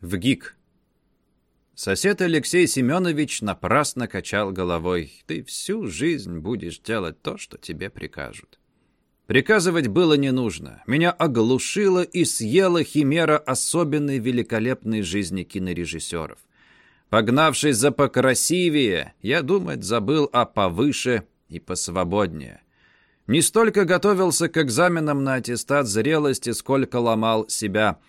в ГИК. Сосед Алексей Семенович напрасно качал головой. Ты всю жизнь будешь делать то, что тебе прикажут. Приказывать было не нужно. Меня оглушила и съела химера особенной великолепной жизни кинорежиссеров. Погнавшись за покрасивее, я думать забыл о повыше и посвободнее. Не столько готовился к экзаменам на аттестат зрелости, сколько ломал себя –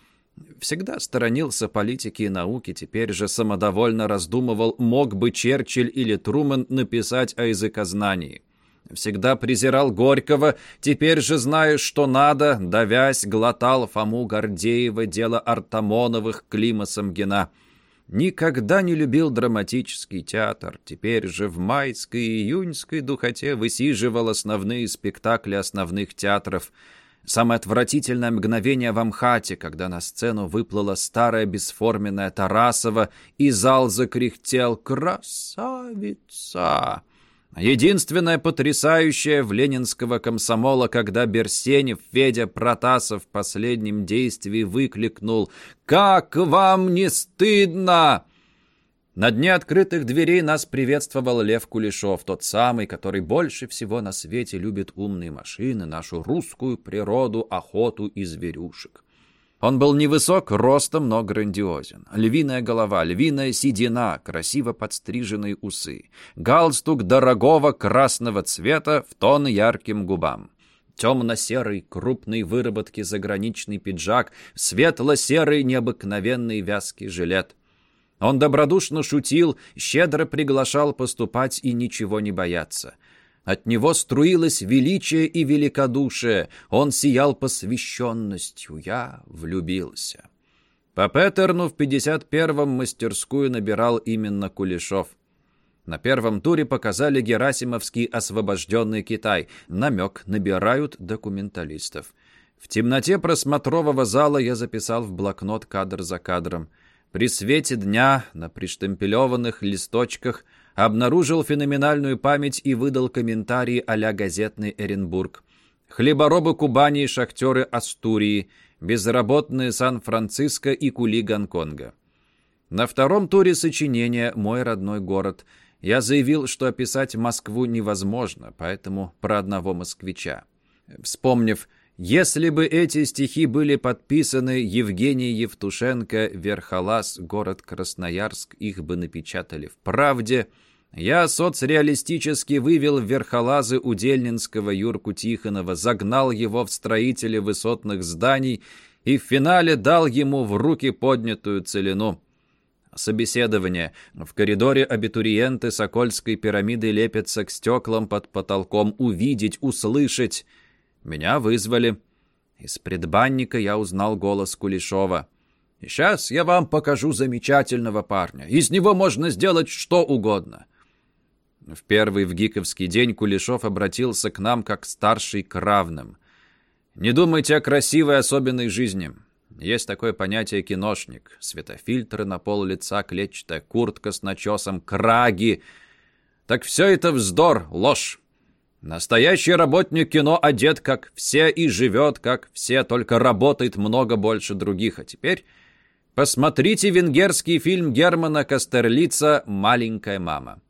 Всегда сторонился политики и науки, теперь же самодовольно раздумывал, мог бы Черчилль или Трумэн написать о языкознании. Всегда презирал Горького, теперь же, зная, что надо, давясь, глотал Фому Гордеева, дело Артамоновых, Клима Самгина. Никогда не любил драматический театр, теперь же в майской и июньской духоте высиживал основные спектакли основных театров – Самое отвратительное мгновение в Амхате, когда на сцену выплыла старая бесформенная Тарасова, и зал закряхтел «Красавица!». Единственное потрясающее в ленинского комсомола, когда Берсенев Федя Протасов в последнем действии выкликнул «Как вам не стыдно!» На дне открытых дверей нас приветствовал Лев Кулешов, тот самый, который больше всего на свете любит умные машины, нашу русскую природу, охоту и зверюшек. Он был невысок ростом, но грандиозен. Львиная голова, львиная седина, красиво подстриженные усы. Галстук дорогого красного цвета в тон ярким губам. Темно-серый, крупной выработки заграничный пиджак, светло-серый необыкновенный вязкий жилет. Он добродушно шутил, щедро приглашал поступать и ничего не бояться. От него струилось величие и великодушие. Он сиял посвященностью. Я влюбился. По Петерну в 51-м мастерскую набирал именно Кулешов. На первом туре показали Герасимовский освобожденный Китай. Намек набирают документалистов. В темноте просмотрового зала я записал в блокнот кадр за кадром. При свете дня на приштемпелеванных листочках обнаружил феноменальную память и выдал комментарии а-ля газетный Эренбург. Хлеборобы Кубани и шахтеры Астурии, безработные Сан-Франциско и кули Гонконга. На втором туре сочинения «Мой родной город» я заявил, что описать Москву невозможно, поэтому про одного москвича. Вспомнив если бы эти стихи были подписаны Евгений Евтушенко, Верхолаз, город Красноярск, их бы напечатали в «Правде», я соцреалистически вывел верхолазы Удельнинского Юрку Тихонова, загнал его в строители высотных зданий и в финале дал ему в руки поднятую целину. Собеседование. В коридоре абитуриенты Сокольской пирамиды лепятся к стеклам под потолком. Увидеть, услышать. Меня вызвали. Из предбанника я узнал голос Кулешова. «Сейчас я вам покажу замечательного парня. Из него можно сделать что угодно». В первый в гиковский день Кулешов обратился к нам как старший к равным. «Не думайте о красивой особенной жизни. Есть такое понятие киношник. Светофильтры на пол лица, клетчатая куртка с начесом, краги. Так все это вздор, ложь. Настоящий работник кино одет как все и живет как все, только работает много больше других. А теперь посмотрите венгерский фильм Германа Кастерлица «Маленькая мама».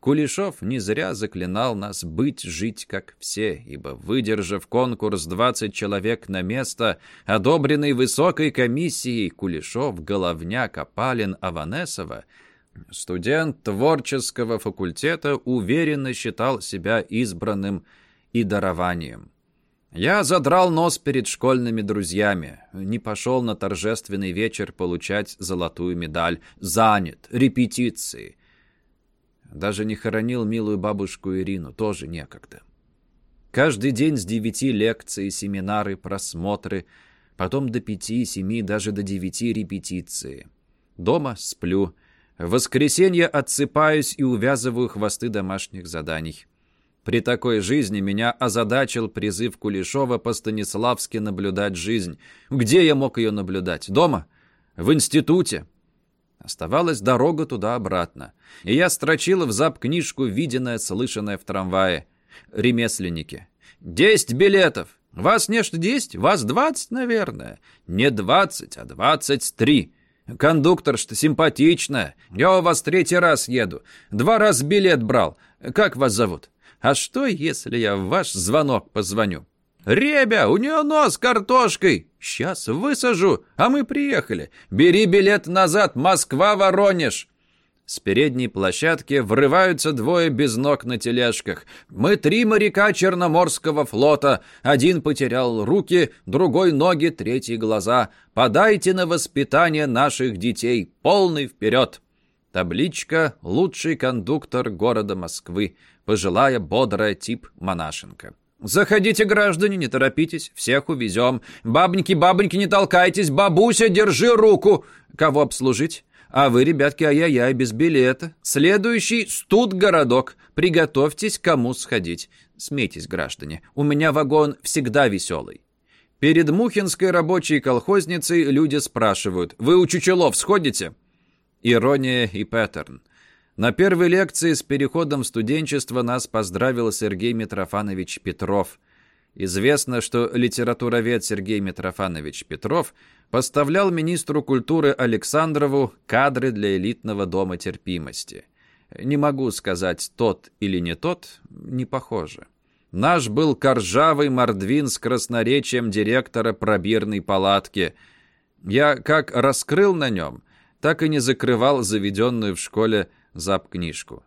Кулешов не зря заклинал нас быть, жить как все, ибо, выдержав конкурс 20 человек на место, одобренный высокой комиссией Кулешов, Головняк, Апалин, Аванесова — Студент творческого факультета уверенно считал себя избранным и дарованием. Я задрал нос перед школьными друзьями, не пошел на торжественный вечер получать золотую медаль, занят, репетиции. Даже не хоронил милую бабушку Ирину, тоже некогда. Каждый день с девяти лекции, семинары, просмотры, потом до пяти, семи, даже до девяти репетиции. Дома сплю, в воскресенье отсыпаюсь и увязываю хвосты домашних заданий. При такой жизни меня озадачил призыв Кулешова по-станиславски наблюдать жизнь. Где я мог ее наблюдать? Дома? В институте? Оставалась дорога туда-обратно. И я строчил в зап книжку, виденное, слышанное в трамвае. Ремесленники. «Десять билетов! Вас не что десять? Вас двадцать, наверное. Не двадцать, а двадцать три. Кондуктор что симпатичная. Я у вас третий раз еду. Два раза билет брал. Как вас зовут? А что, если я в ваш звонок позвоню? «Ребя, у нее нос картошкой! Сейчас высажу, а мы приехали. Бери билет назад, Москва-Воронеж!» С передней площадки врываются двое без ног на тележках. Мы три моряка Черноморского флота. Один потерял руки, другой ноги, третий глаза. Подайте на воспитание наших детей. Полный вперед! Табличка «Лучший кондуктор города Москвы». Пожилая, бодрая тип монашенка. «Заходите, граждане, не торопитесь, всех увезем. Бабоньки, бабоньки, не толкайтесь, бабуся, держи руку. Кого обслужить? А вы, ребятки, ай-яй-яй, без билета. Следующий студ-городок. Приготовьтесь, кому сходить. Смейтесь, граждане, у меня вагон всегда веселый. Перед Мухинской рабочей колхозницей люди спрашивают, «Вы у Чучелов сходите?» Ирония и паттерн. На первой лекции с переходом в студенчество нас поздравил Сергей Митрофанович Петров – Известно, что литературовед Сергей Митрофанович Петров поставлял министру культуры Александрову кадры для элитного дома терпимости. Не могу сказать, тот или не тот, не похоже. Наш был коржавый мордвин с красноречием директора пробирной палатки. Я как раскрыл на нем, так и не закрывал заведенную в школе запкнижку.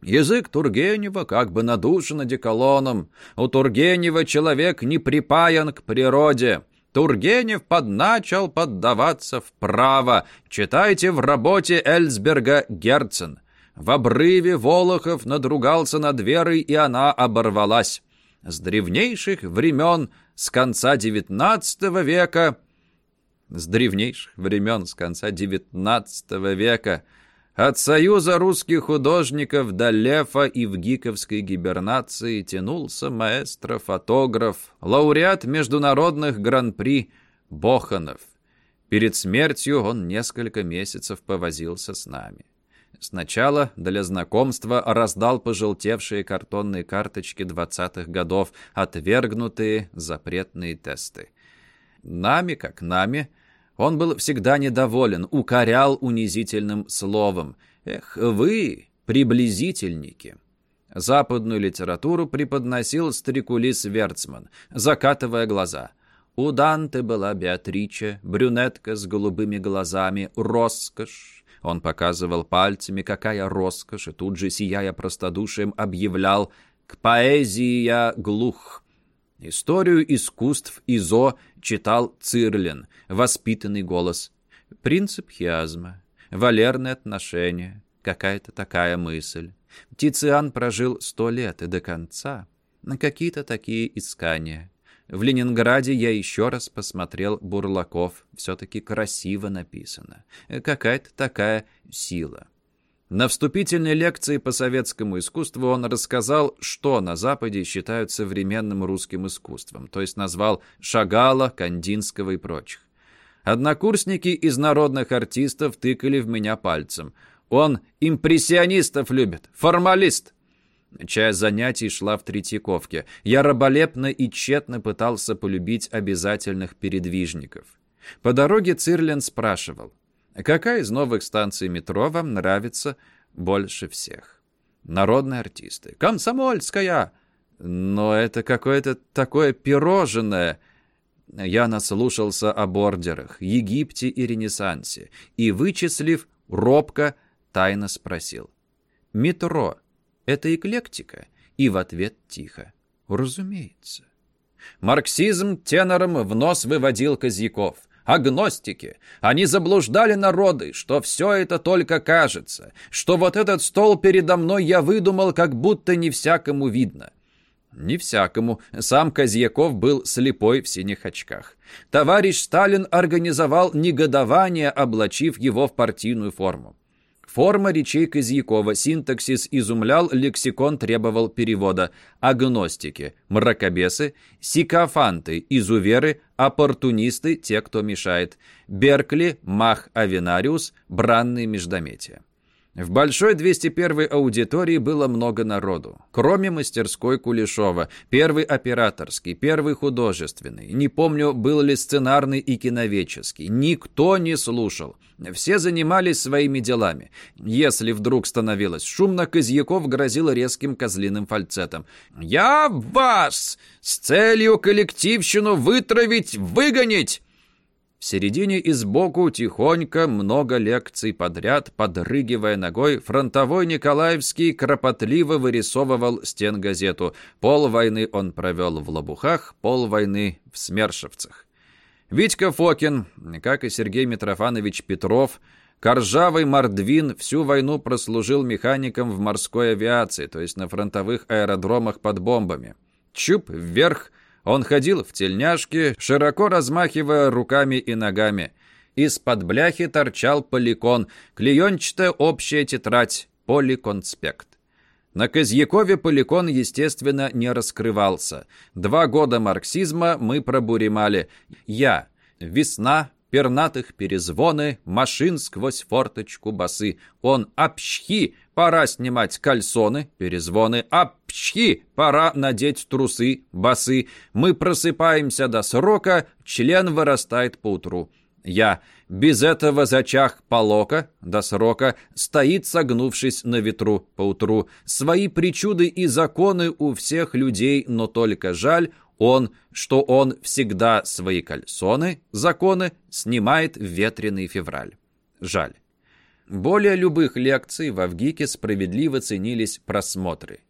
Язык Тургенева как бы надушен одеколоном. У Тургенева человек не припаян к природе. Тургенев подначал поддаваться вправо. Читайте в работе Эльсберга Герцен. В обрыве Волохов надругался над Верой, и она оборвалась. С древнейших времен, с конца XIX века... С древнейших времен, с конца XIX века... От Союза русских художников до Лефа и в гиковской гибернации тянулся маэстро-фотограф, лауреат международных гран-при Боханов. Перед смертью он несколько месяцев повозился с нами. Сначала для знакомства раздал пожелтевшие картонные карточки двадцатых годов, отвергнутые запретные тесты. Нами, как нами, он был всегда недоволен, укорял унизительным словом. «Эх, вы, приблизительники!» Западную литературу преподносил Стрикулис Верцман, закатывая глаза. У Данте была Беатриче, брюнетка с голубыми глазами, роскошь. Он показывал пальцами, какая роскошь, и тут же, сияя простодушием, объявлял «К поэзии я глух». Историю искусств Изо читал Цирлин, воспитанный голос. Принцип хиазма, валерные отношения, какая-то такая мысль. Тициан прожил сто лет и до конца. Какие-то такие искания. В Ленинграде я еще раз посмотрел Бурлаков. Все-таки красиво написано. Какая-то такая сила. На вступительной лекции по советскому искусству он рассказал, что на Западе считают современным русским искусством, то есть назвал Шагала, Кандинского и прочих. Однокурсники из народных артистов тыкали в меня пальцем. Он импрессионистов любит, формалист. Часть занятий шла в Третьяковке. Я раболепно и тщетно пытался полюбить обязательных передвижников. По дороге Цирлин спрашивал. Какая из новых станций метро вам нравится больше всех? Народные артисты. Комсомольская! Но это какое-то такое пирожное. Я наслушался о бордерах, Египте и Ренессансе и, вычислив, робко, тайно спросил. «Метро — это эклектика?» И в ответ тихо. «Разумеется». Марксизм тенором в нос выводил Козьяков агностики. Они заблуждали народы, что все это только кажется, что вот этот стол передо мной я выдумал, как будто не всякому видно. Не всякому. Сам Козьяков был слепой в синих очках. Товарищ Сталин организовал негодование, облачив его в партийную форму. Форма речей Козьякова, синтаксис изумлял, лексикон требовал перевода. Агностики, мракобесы, сикофанты, изуверы, оппортунисты, те, кто мешает. Беркли, Мах Авенариус, бранные междометия. В большой 201 аудитории было много народу. Кроме мастерской Кулешова, первый операторский, первый художественный. Не помню, был ли сценарный и киновеческий. Никто не слушал. Все занимались своими делами. Если вдруг становилось шумно, Козьяков грозил резким козлиным фальцетом. «Я вас! С целью коллективщину вытравить, выгонить!» В середине и сбоку тихонько, много лекций подряд, подрыгивая ногой, фронтовой Николаевский кропотливо вырисовывал стенгазету. Пол войны он провел в Лобухах, пол войны в Смершевцах. Витька Фокин, как и Сергей Митрофанович Петров, Коржавый Мордвин всю войну прослужил механиком в морской авиации, то есть на фронтовых аэродромах под бомбами. Чуп вверх, он ходил в тельняшке, широко размахивая руками и ногами. Из-под бляхи торчал поликон, клеенчатая общая тетрадь, поликонспект. На Козьякове поликон, естественно, не раскрывался. Два года марксизма мы пробуримали. Я. Весна, пернатых перезвоны, машин сквозь форточку басы. Он «Апчхи! Пора снимать кальсоны, перезвоны. Апчхи! Пора надеть трусы, басы. Мы просыпаемся до срока, член вырастает поутру». Я без этого зачах полока до срока стоит, согнувшись на ветру поутру. Свои причуды и законы у всех людей, но только жаль, он, что он всегда свои кальсоны, законы, снимает в ветреный февраль. Жаль. Более любых лекций в Авгике справедливо ценились просмотры.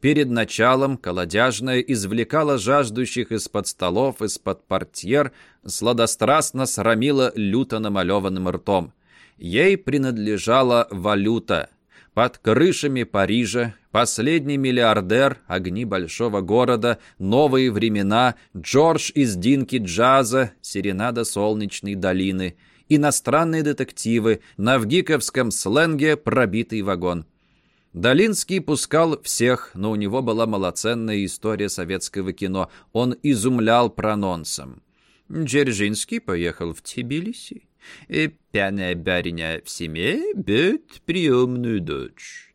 Перед началом колодяжная извлекала жаждущих из-под столов, из-под портьер, сладострастно срамила люто намалеванным ртом. Ей принадлежала валюта. Под крышами Парижа Последний миллиардер, огни большого города, новые времена, Джордж из Динки джаза, серенада солнечной долины, иностранные детективы, на вгиковском сленге пробитый вагон. Долинский пускал всех, но у него была малоценная история советского кино. Он изумлял прононсом. Дзержинский поехал в Тбилиси. И пьяная барыня в семье бьет приемную дочь.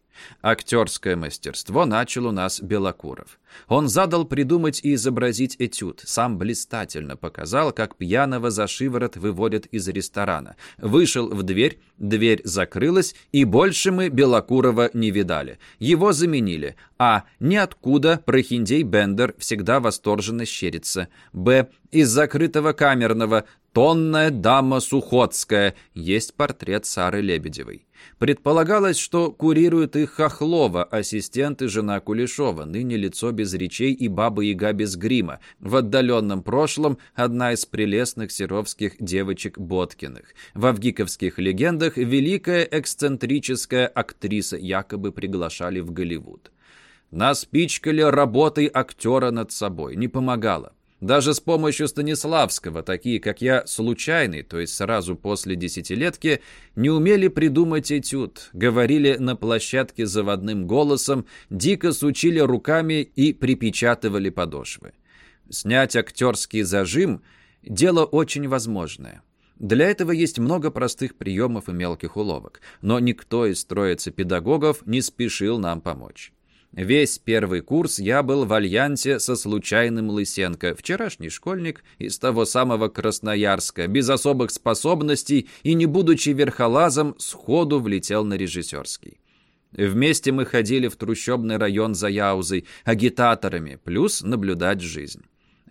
Актерское мастерство начал у нас Белокуров. Он задал придумать и изобразить этюд. Сам блистательно показал, как пьяного за шиворот выводят из ресторана. Вышел в дверь, дверь закрылась, и больше мы Белокурова не видали. Его заменили. А. Ниоткуда прохиндей Бендер всегда восторженно щерится. Б. Из закрытого камерного «Тонная дама Сухотская» есть портрет Сары Лебедевой. Предполагалось, что курирует их Хохлова, ассистент и жена Кулешова, ныне лицо без речей и баба-яга без грима. В отдаленном прошлом одна из прелестных серовских девочек Боткиных. В авгиковских легендах великая эксцентрическая актриса якобы приглашали в Голливуд. Нас пичкали работой актера над собой, не помогало. Даже с помощью Станиславского, такие как я, случайный, то есть сразу после десятилетки, не умели придумать этюд, говорили на площадке заводным голосом, дико сучили руками и припечатывали подошвы. Снять актерский зажим – дело очень возможное. Для этого есть много простых приемов и мелких уловок, но никто из троицы педагогов не спешил нам помочь. Весь первый курс я был в альянсе со случайным Лысенко, вчерашний школьник из того самого Красноярска, без особых способностей и, не будучи верхолазом, сходу влетел на режиссерский. Вместе мы ходили в трущобный район за Яузой, агитаторами, плюс наблюдать жизнь.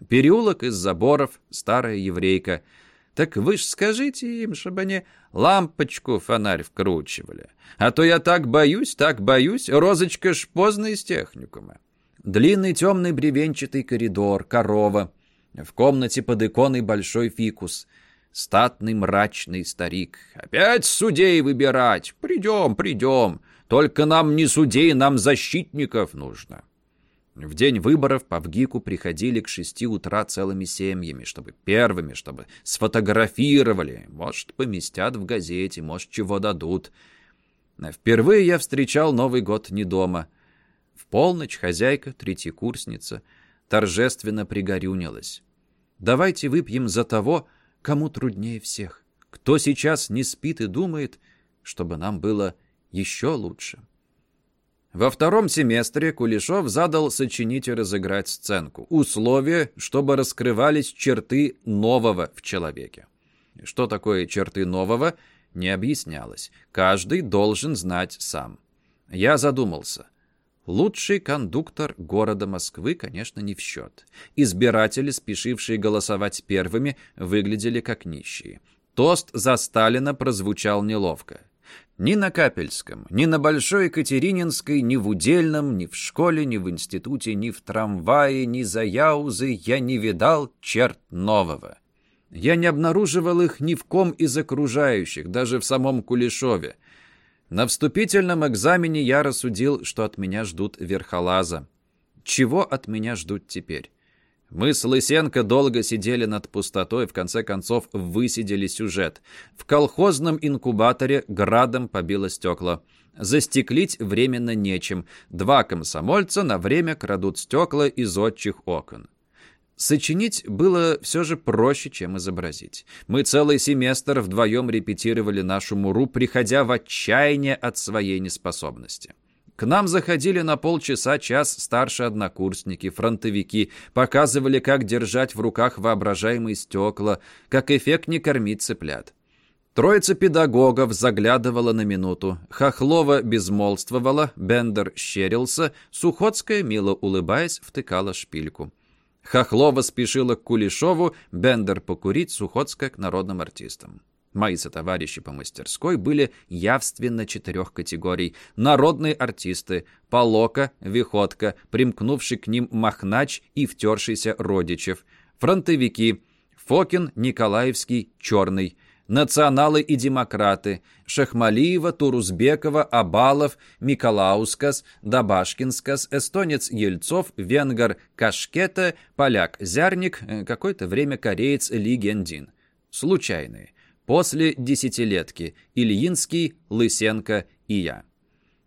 Переулок из заборов, старая еврейка – так вы ж скажите им, чтобы они лампочку фонарь вкручивали. А то я так боюсь, так боюсь. Розочка ж поздно из техникума. Длинный темный бревенчатый коридор, корова. В комнате под иконой большой фикус. Статный мрачный старик. «Опять судей выбирать? Придем, придем. Только нам не судей, нам защитников нужно». В день выборов по ВГИКу приходили к шести утра целыми семьями, чтобы первыми, чтобы сфотографировали. Может, поместят в газете, может, чего дадут. Впервые я встречал Новый год не дома. В полночь хозяйка, третьекурсница, торжественно пригорюнилась. «Давайте выпьем за того, кому труднее всех. Кто сейчас не спит и думает, чтобы нам было еще лучше. Во втором семестре Кулешов задал сочинить и разыграть сценку. Условие, чтобы раскрывались черты нового в человеке. Что такое черты нового, не объяснялось. Каждый должен знать сам. Я задумался. Лучший кондуктор города Москвы, конечно, не в счет. Избиратели, спешившие голосовать первыми, выглядели как нищие. Тост за Сталина прозвучал неловко. Ни на Капельском, ни на Большой Екатерининской, ни в Удельном, ни в школе, ни в институте, ни в трамвае, ни за Яузы я не видал черт нового. Я не обнаруживал их ни в ком из окружающих, даже в самом Кулешове. На вступительном экзамене я рассудил, что от меня ждут верхолаза. Чего от меня ждут теперь? Мы с Лысенко долго сидели над пустотой, в конце концов высидели сюжет. В колхозном инкубаторе градом побило стекла. Застеклить временно нечем. Два комсомольца на время крадут стекла из отчих окон. Сочинить было все же проще, чем изобразить. Мы целый семестр вдвоем репетировали нашу муру, приходя в отчаяние от своей неспособности. К нам заходили на полчаса-час старшие однокурсники, фронтовики, показывали, как держать в руках воображаемые стекла, как эффектнее кормить цыплят. Троица педагогов заглядывала на минуту. Хохлова безмолвствовала, Бендер щерился, Сухоцкая, мило улыбаясь, втыкала шпильку. Хохлова спешила к Кулешову, Бендер покурить, Сухоцкая к народным артистам. Мои сотоварищи по мастерской были явственно четырех категорий. Народные артисты, Полока, Виходка, примкнувший к ним Махнач и втершийся Родичев, фронтовики, Фокин, Николаевский, Черный, националы и демократы, Шахмалиева, Турузбекова, Абалов, Миколаускас, Дабашкинскас, эстонец Ельцов, венгер Кашкета, поляк Зярник, э, какое-то время кореец Лигендин. Случайные. После десятилетки Ильинский, Лысенко и я.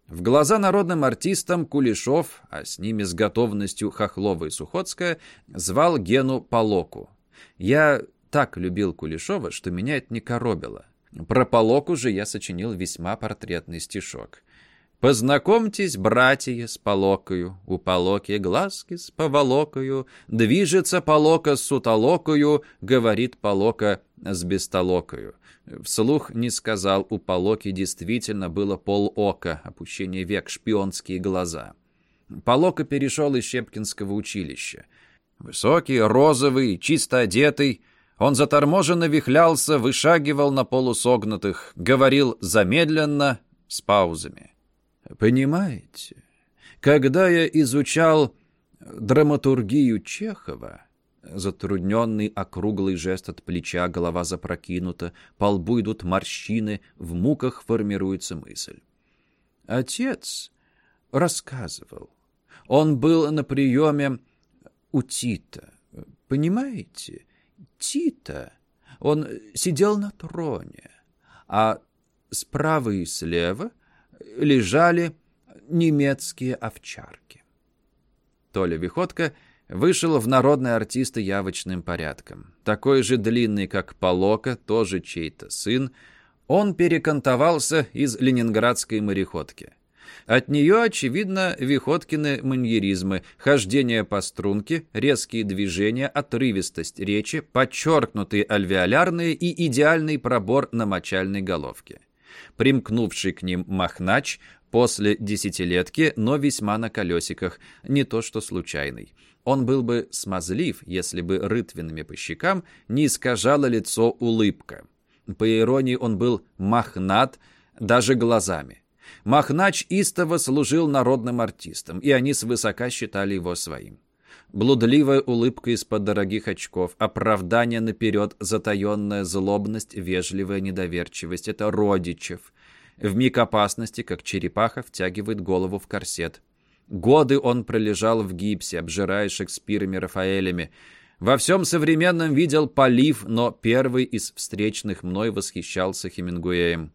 В глаза народным артистам Кулешов, а с ними с готовностью Хохлова и Сухоцкая, звал Гену Полоку. Я так любил Кулешова, что меня это не коробило. Про Полоку же я сочинил весьма портретный стишок. Познакомьтесь, братья, с Полокою, у Полоки глазки с поволокою, движется Полока с сутолокою, говорит Полока с бестолокою. Вслух не сказал, у Полоки действительно было полока, опущение век, шпионские глаза. Полока перешел из Щепкинского училища. Высокий, розовый, чисто одетый, он заторможенно вихлялся, вышагивал на полусогнутых, говорил замедленно, с паузами. Понимаете, когда я изучал драматургию Чехова, затрудненный округлый жест от плеча, голова запрокинута, по лбу идут морщины, в муках формируется мысль. Отец рассказывал. Он был на приеме у Тита. Понимаете? Тита. Он сидел на троне, а справа и слева — лежали немецкие овчарки. Толя Виходко вышел в народные артисты явочным порядком. Такой же длинный, как Полока, тоже чей-то сын. Он перекантовался из ленинградской мореходки. От нее, очевидно, Виходкины маньеризмы, хождение по струнке, резкие движения, отрывистость речи, подчеркнутые альвеолярные и идеальный пробор на мочальной головке примкнувший к ним Махнач, после десятилетки, но весьма на колесиках, не то что случайный. Он был бы смазлив, если бы рытвинами по щекам не искажало лицо улыбка. По иронии, он был махнат даже глазами. Махнач истово служил народным артистам, и они свысока считали его своим. Блудливая улыбка из-под дорогих очков, оправдание наперед, затаенная злобность, вежливая недоверчивость — это родичев. В миг опасности, как черепаха, втягивает голову в корсет. Годы он пролежал в гипсе, обжирая Шекспирами, Рафаэлями. Во всем современном видел полив, но первый из встречных мной восхищался Хемингуэем.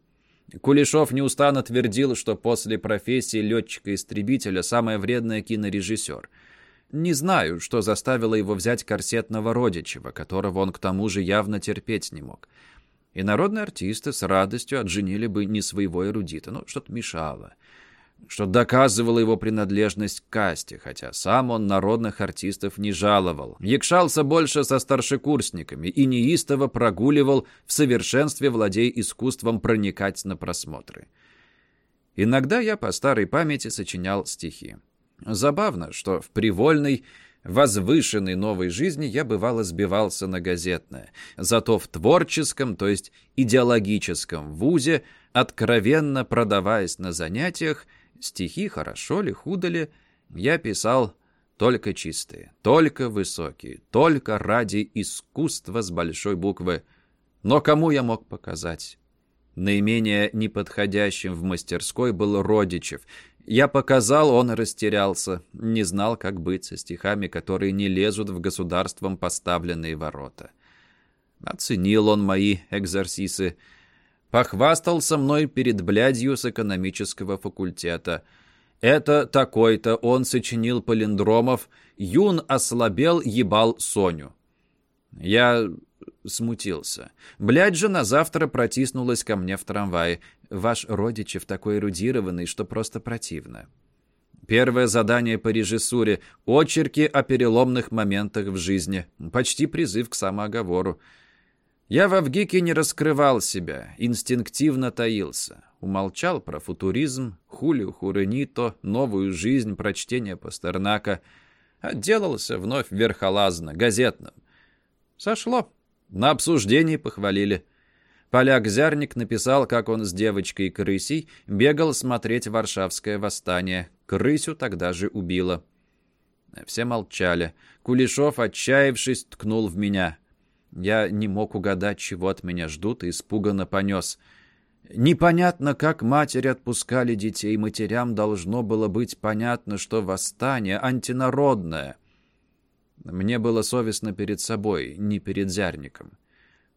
Кулешов неустанно твердил, что после профессии летчика-истребителя самое вредное кинорежиссер — не знаю, что заставило его взять корсетного родичева, которого он к тому же явно терпеть не мог. И народные артисты с радостью отженили бы не своего эрудита, но что-то мешало что доказывало его принадлежность к касте, хотя сам он народных артистов не жаловал. Якшался больше со старшекурсниками и неистово прогуливал в совершенстве владея искусством проникать на просмотры. Иногда я по старой памяти сочинял стихи. Забавно, что в привольной, возвышенной новой жизни я бывало сбивался на газетное, зато в творческом, то есть идеологическом вузе, откровенно продаваясь на занятиях, Стихи, хорошо ли, худо ли, я писал только чистые, только высокие, только ради искусства с большой буквы. Но кому я мог показать? Наименее неподходящим в мастерской был Родичев. Я показал, он растерялся, не знал, как быть со стихами, которые не лезут в государством поставленные ворота. Оценил он мои экзорсисы, Похвастался мной перед блядью с экономического факультета. Это такой-то он сочинил палиндромов, юн ослабел, ебал Соню. Я смутился. Блядь же на завтра протиснулась ко мне в трамвае. Ваш Родичев такой эрудированный, что просто противно. Первое задание по режиссуре — очерки о переломных моментах в жизни. Почти призыв к самооговору. Я в Авгике не раскрывал себя, инстинктивно таился. Умолчал про футуризм, хулио хуренито, новую жизнь, прочтение Пастернака. Отделался вновь верхолазно, газетным. Сошло. На обсуждении похвалили. Поляк-зярник написал, как он с девочкой-крысей бегал смотреть Варшавское восстание. Крысю тогда же убило. Все молчали. Кулешов, отчаявшись, ткнул в меня — я не мог угадать, чего от меня ждут, и испуганно понес. Непонятно, как матери отпускали детей. Матерям должно было быть понятно, что восстание антинародное. Мне было совестно перед собой, не перед зярником.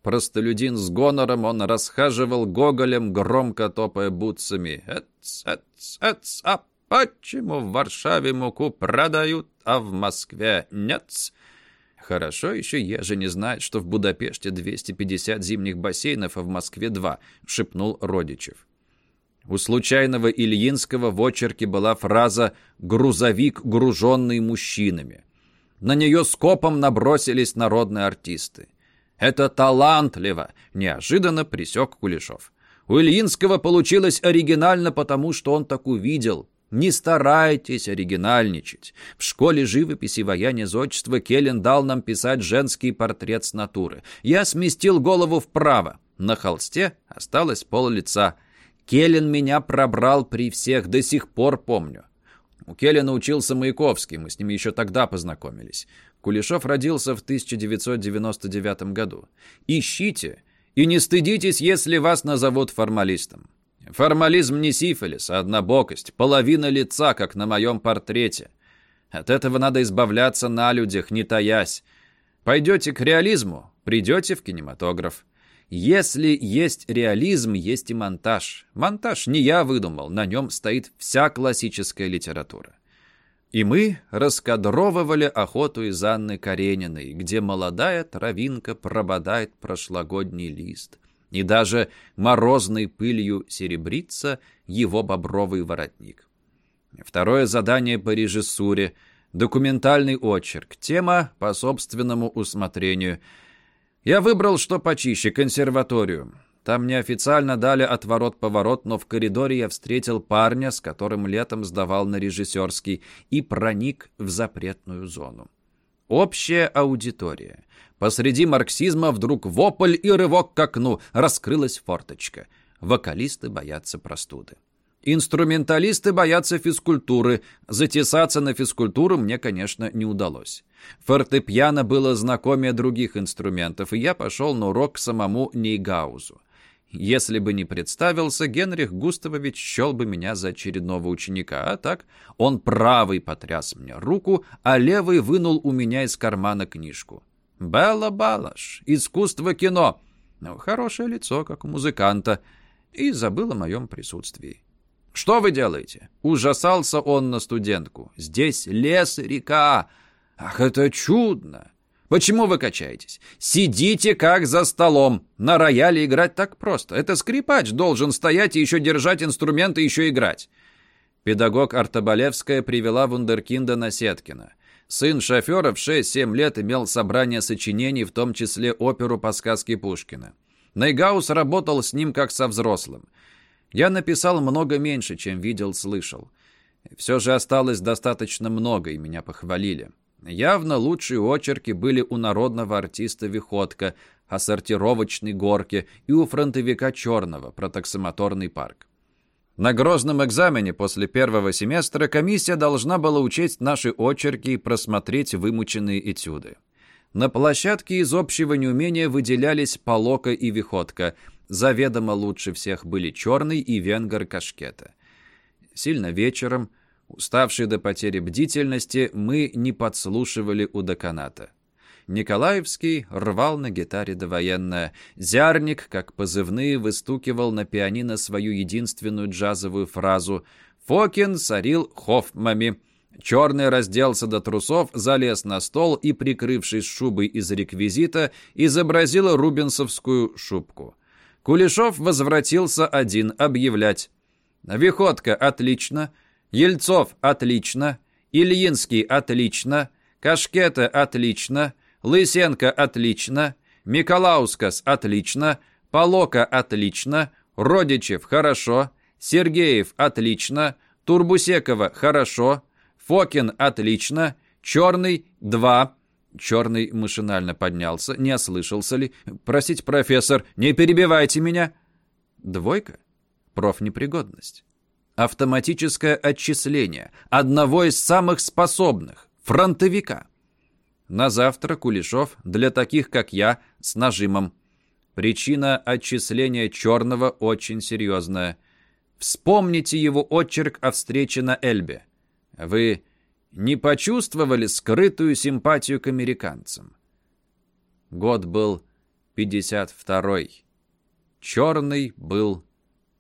Простолюдин с гонором, он расхаживал гоголем, громко топая бутсами. «Эц, эц, эц, а почему в Варшаве муку продают, а в Москве нет?» Хорошо еще Ежи не знает, что в Будапеште 250 зимних бассейнов, а в Москве два, шепнул Родичев. У случайного Ильинского в очерке была фраза «грузовик, груженный мужчинами». На нее скопом набросились народные артисты. «Это талантливо!» — неожиданно присек Кулешов. У Ильинского получилось оригинально, потому что он так увидел. Не старайтесь оригинальничать. В школе живописи вояния зодчества Келлен дал нам писать женский портрет с натуры. Я сместил голову вправо. На холсте осталось пол лица. Келлен меня пробрал при всех, до сих пор помню. У Келлена учился Маяковский, мы с ним еще тогда познакомились. Кулешов родился в 1999 году. Ищите и не стыдитесь, если вас назовут формалистом. Формализм не сифилис, а однобокость, половина лица, как на моем портрете. От этого надо избавляться на людях, не таясь. Пойдете к реализму, придете в кинематограф. Если есть реализм, есть и монтаж. Монтаж не я выдумал, на нем стоит вся классическая литература. И мы раскадровывали охоту из Анны Карениной, где молодая травинка прободает прошлогодний лист и даже морозной пылью серебрится его бобровый воротник. Второе задание по режиссуре — документальный очерк, тема по собственному усмотрению. Я выбрал, что почище, консерваторию. Там неофициально дали отворот-поворот, но в коридоре я встретил парня, с которым летом сдавал на режиссерский, и проник в запретную зону. Общая аудитория. Посреди марксизма вдруг вопль и рывок к окну. Раскрылась форточка. Вокалисты боятся простуды. Инструменталисты боятся физкультуры. Затесаться на физкультуру мне, конечно, не удалось. Фортепиано было знакомее других инструментов, и я пошел на урок к самому Нейгаузу. Если бы не представился, Генрих Густавович счел бы меня за очередного ученика, а так он правый потряс мне руку, а левый вынул у меня из кармана книжку. Белла Балаш. Искусство кино. Ну, хорошее лицо, как у музыканта. И забыл о моем присутствии. «Что вы делаете?» Ужасался он на студентку. «Здесь лес река. Ах, это чудно! Почему вы качаетесь? Сидите как за столом. На рояле играть так просто. Это скрипач должен стоять и еще держать инструменты, и еще играть. Педагог Артобалевская привела вундеркинда на Сеткина. Сын шофера в 6-7 лет имел собрание сочинений, в том числе оперу по сказке Пушкина. Найгаус работал с ним как со взрослым. Я написал много меньше, чем видел-слышал. Все же осталось достаточно много, и меня похвалили. Явно лучшие очерки были у народного артиста Виходка о сортировочной горке и у фронтовика Черного про таксомоторный парк. На грозном экзамене после первого семестра комиссия должна была учесть наши очерки и просмотреть вымученные этюды. На площадке из общего неумения выделялись Полока и Виходка. Заведомо лучше всех были Черный и Венгер Кашкета. Сильно вечером – Уставшие до потери бдительности, мы не подслушивали у деканата. Николаевский рвал на гитаре довоенное. Зярник, как позывные, выстукивал на пианино свою единственную джазовую фразу. Фокин сорил хофмами. Черный разделся до трусов, залез на стол и, прикрывшись шубой из реквизита, изобразил рубинсовскую шубку. Кулешов возвратился один объявлять. «Виходка, отлично!» Ельцов – отлично. Ильинский – отлично. Кашкета – отлично. Лысенко – отлично. Миколаускас – отлично. Полока – отлично. Родичев – хорошо. Сергеев – отлично. Турбусекова – хорошо. Фокин – отлично. Черный – два. Черный машинально поднялся. Не ослышался ли? «Простите, профессор, не перебивайте меня!» Двойка? Профнепригодность автоматическое отчисление одного из самых способных, фронтовика. На завтра Кулешов для таких, как я, с нажимом. Причина отчисления черного очень серьезная. Вспомните его отчерк о встрече на Эльбе. Вы не почувствовали скрытую симпатию к американцам? Год был 52-й. Черный был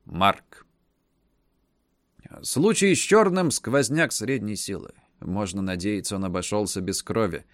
Марк. Случай с черным — сквозняк средней силы. Можно надеяться, он обошелся без крови.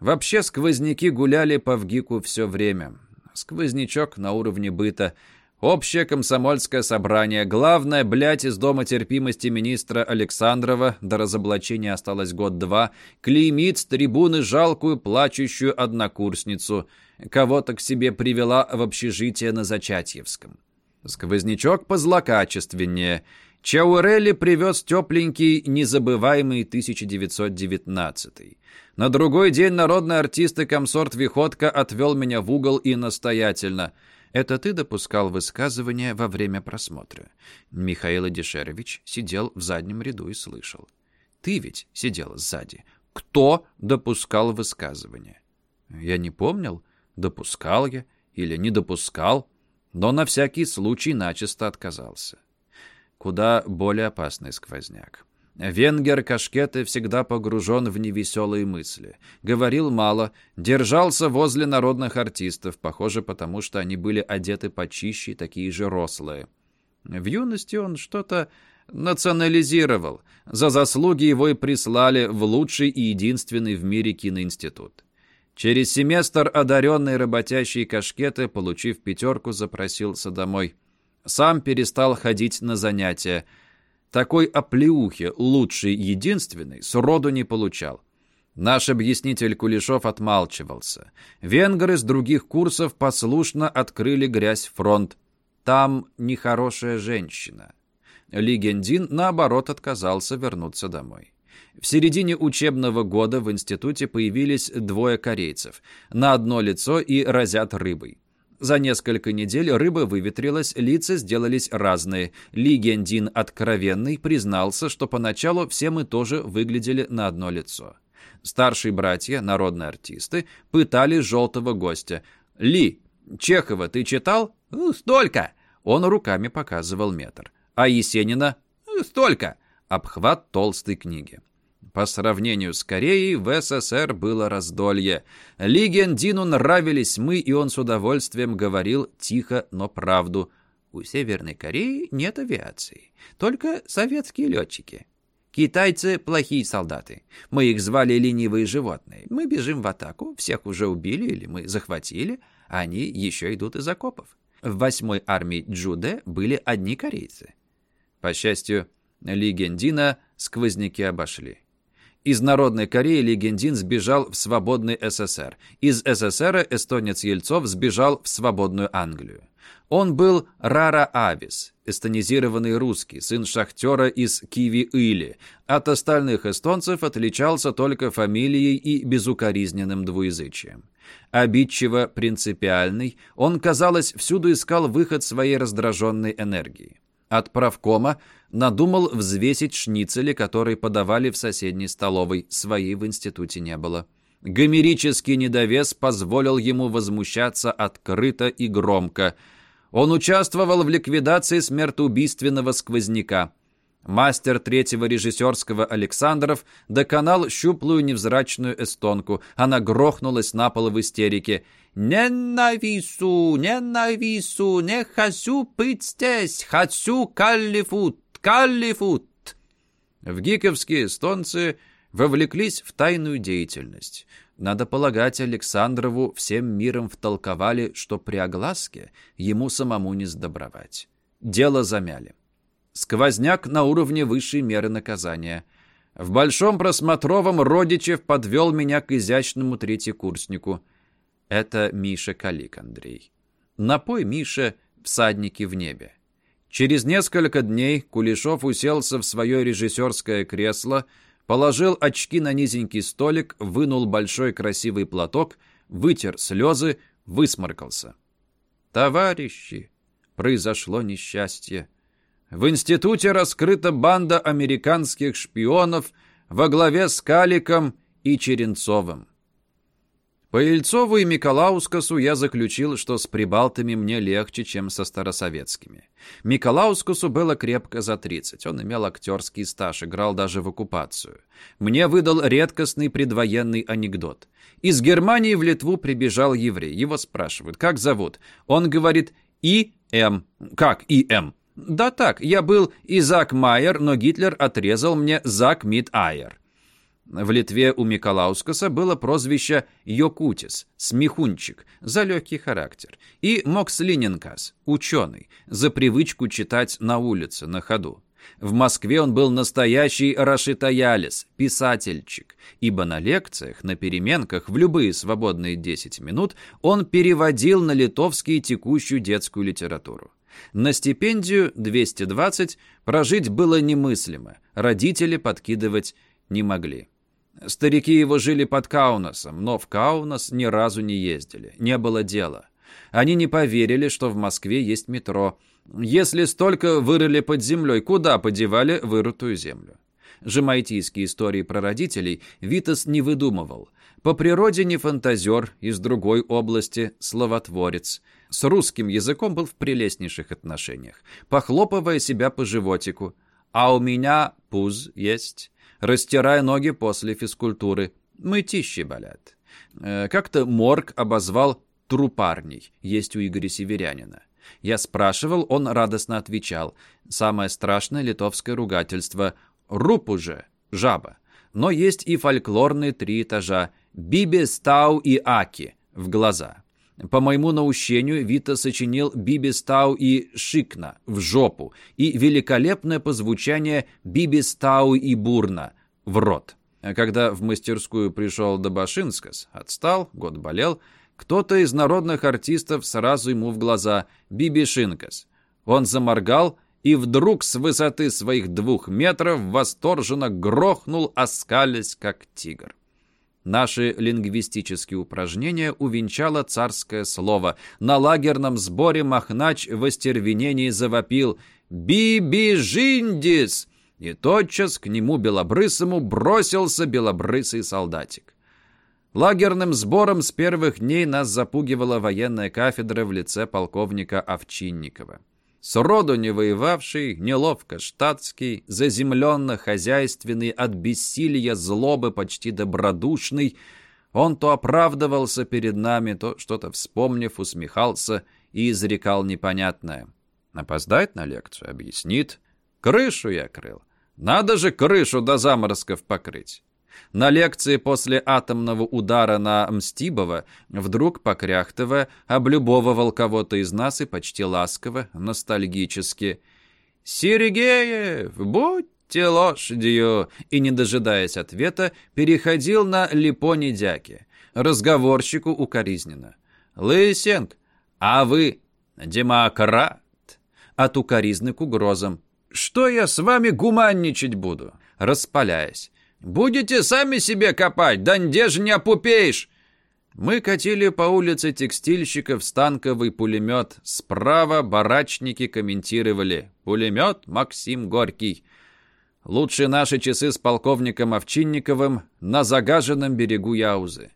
Вообще сквозняки гуляли по ВГИКу все время. Сквознячок на уровне быта. Общее комсомольское собрание. Главное, блядь, из дома терпимости министра Александрова, до разоблачения осталось год-два, клеймит с трибуны жалкую плачущую однокурсницу. Кого-то к себе привела в общежитие на Зачатьевском. Сквознячок позлокачественнее — Чаурелли привез тепленький, незабываемый 1919 На другой день народный артист и комсорт Виходка отвел меня в угол и настоятельно. «Это ты допускал высказывание во время просмотра?» Михаил Дешерович сидел в заднем ряду и слышал. «Ты ведь сидел сзади. Кто допускал высказывание?» Я не помнил, допускал я или не допускал, но на всякий случай начисто отказался куда более опасный сквозняк. Венгер Кашкеты всегда погружен в невеселые мысли. Говорил мало, держался возле народных артистов, похоже, потому что они были одеты почище, такие же рослые. В юности он что-то национализировал. За заслуги его и прислали в лучший и единственный в мире киноинститут. Через семестр одаренный работящий Кашкеты, получив пятерку, запросился домой. Сам перестал ходить на занятия. Такой оплеухи, лучший, единственный, сроду не получал. Наш объяснитель Кулешов отмалчивался. Венгры с других курсов послушно открыли грязь фронт. Там нехорошая женщина. Легендин, наоборот, отказался вернуться домой. В середине учебного года в институте появились двое корейцев. На одно лицо и разят рыбой. За несколько недель рыба выветрилась, лица сделались разные. Ли Гендин откровенный признался, что поначалу все мы тоже выглядели на одно лицо. Старшие братья, народные артисты, пытали желтого гостя. «Ли, Чехова ты читал?» «Ну, «Столько!» Он руками показывал метр. «А Есенина?» «Ну, «Столько!» Обхват толстой книги. По сравнению с Кореей, в СССР было раздолье. Ли Гендину нравились мы, и он с удовольствием говорил тихо, но правду. У Северной Кореи нет авиации, только советские летчики. Китайцы – плохие солдаты. Мы их звали ленивые животные. Мы бежим в атаку, всех уже убили или мы захватили, а они еще идут из окопов. В восьмой армии Джуде были одни корейцы. По счастью, Ли Гендина сквозняки обошли. Из Народной Кореи Легендин сбежал в свободный СССР. Из СССР эстонец Ельцов сбежал в свободную Англию. Он был Рара Авис, эстонизированный русский, сын шахтера из Киви-Или. От остальных эстонцев отличался только фамилией и безукоризненным двуязычием. Обидчиво принципиальный, он, казалось, всюду искал выход своей раздраженной энергии. От правкома надумал взвесить шницели, которые подавали в соседней столовой, своей в институте не было. Гомерический недовес позволил ему возмущаться открыто и громко. Он участвовал в ликвидации смертоубийственного сквозняка. Мастер третьего режиссерского Александров доконал щуплую невзрачную эстонку. Она грохнулась на пол в истерике. «Ненавису, ненавису, не хочу быть здесь, хочу каллифут, каллифут!» В гиковские эстонцы вовлеклись в тайную деятельность. Надо полагать, Александрову всем миром втолковали, что при огласке ему самому не сдобровать. Дело замяли. Сквозняк на уровне высшей меры наказания. В Большом Просмотровом Родичев подвел меня к изящному третьекурснику. Это Миша Калик, Андрей. Напой Миша «Всадники в небе». Через несколько дней Кулешов уселся в свое режиссерское кресло, положил очки на низенький столик, вынул большой красивый платок, вытер слезы, высморкался. «Товарищи, произошло несчастье. В институте раскрыта банда американских шпионов во главе с Каликом и Черенцовым. По Ельцову и Миколаускасу я заключил, что с прибалтами мне легче, чем со старосоветскими. Миколаускасу было крепко за 30, он имел актерский стаж, играл даже в оккупацию. Мне выдал редкостный предвоенный анекдот. Из Германии в Литву прибежал еврей. Его спрашивают, как зовут? Он говорит И.М. Как И.М.? Да так, я был Изак Майер, но Гитлер отрезал мне Зак Мид Айер. В Литве у Миколаускаса было прозвище Йокутис, смехунчик, за легкий характер, и Мокслиненкас, ученый, за привычку читать на улице, на ходу. В Москве он был настоящий Рашитаялис, писательчик, ибо на лекциях, на переменках, в любые свободные 10 минут он переводил на литовский текущую детскую литературу. На стипендию 220 прожить было немыслимо, родители подкидывать не могли. Старики его жили под Каунасом, но в Каунас ни разу не ездили, не было дела. Они не поверили, что в Москве есть метро. Если столько вырыли под землей, куда подевали вырытую землю? Жемайтийские истории про родителей Витас не выдумывал. По природе не фантазер, из другой области словотворец. С русским языком был в прелестнейших отношениях, похлопывая себя по животику. «А у меня пуз есть» растирая ноги после физкультуры. Мытищи болят. Э, как-то морг обозвал трупарней, есть у Игоря Северянина. Я спрашивал, он радостно отвечал. Самое страшное литовское ругательство — руп уже, жаба. Но есть и фольклорные три этажа — биби, стау и аки в глаза. По моему наущению Вита сочинил «Бибистау» и «Шикна» в жопу и великолепное позвучание «Бибистау» и «Бурна» в рот. Когда в мастерскую пришел Добашинскас, отстал, год болел, кто-то из народных артистов сразу ему в глаза «Бибишинкас». Он заморгал и вдруг с высоты своих двух метров восторженно грохнул, оскалясь, как тигр. Наши лингвистические упражнения увенчало царское слово. На лагерном сборе Махнач в остервенении завопил «Бибижиндис!» И тотчас к нему белобрысому бросился белобрысый солдатик. Лагерным сбором с первых дней нас запугивала военная кафедра в лице полковника Овчинникова. Сроду не воевавший, неловко штатский, заземленно-хозяйственный, от бессилия злобы почти добродушный, он то оправдывался перед нами, то что-то вспомнив, усмехался и изрекал непонятное. Опоздает на лекцию, объяснит. Крышу я крыл. Надо же крышу до заморозков покрыть. На лекции после атомного удара на Мстибова, вдруг покряхтывая, облюбовывал кого-то из нас и почти ласково, ностальгически. «Сергеев, будьте лошадью!» И, не дожидаясь ответа, переходил на Липони Дяки. Разговорщику укоризненно. «Лысенк, а вы демократ?» От укоризны к угрозам. «Что я с вами гуманничать буду?» Распаляясь. «Будете сами себе копать, да где же не опупеешь?» Мы катили по улице текстильщиков станковый пулемет. Справа барачники комментировали. Пулемет Максим Горький. Лучше наши часы с полковником Овчинниковым на загаженном берегу Яузы.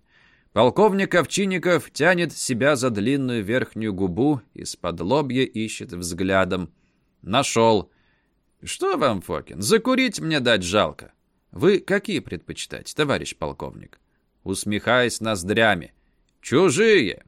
Полковник Овчинников тянет себя за длинную верхнюю губу, из-под лобья ищет взглядом. Нашел. Что вам, Фокин, закурить мне дать жалко? Вы какие предпочитаете, товарищ полковник? Усмехаясь ноздрями. Чужие!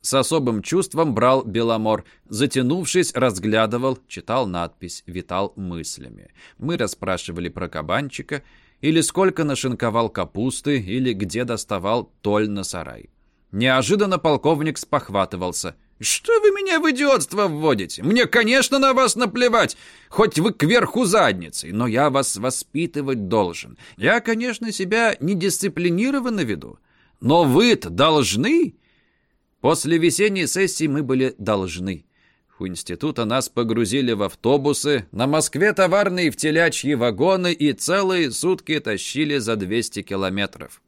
С особым чувством брал Беломор. Затянувшись, разглядывал, читал надпись, витал мыслями. Мы расспрашивали про кабанчика, или сколько нашинковал капусты, или где доставал толь на сарай. Неожиданно полковник спохватывался – «Что вы меня в идиотство вводите? Мне, конечно, на вас наплевать, хоть вы кверху задницей, но я вас воспитывать должен. Я, конечно, себя недисциплинированно веду, но вы-то должны...» После весенней сессии мы были должны. У института нас погрузили в автобусы, на Москве товарные в телячьи вагоны и целые сутки тащили за 200 километров.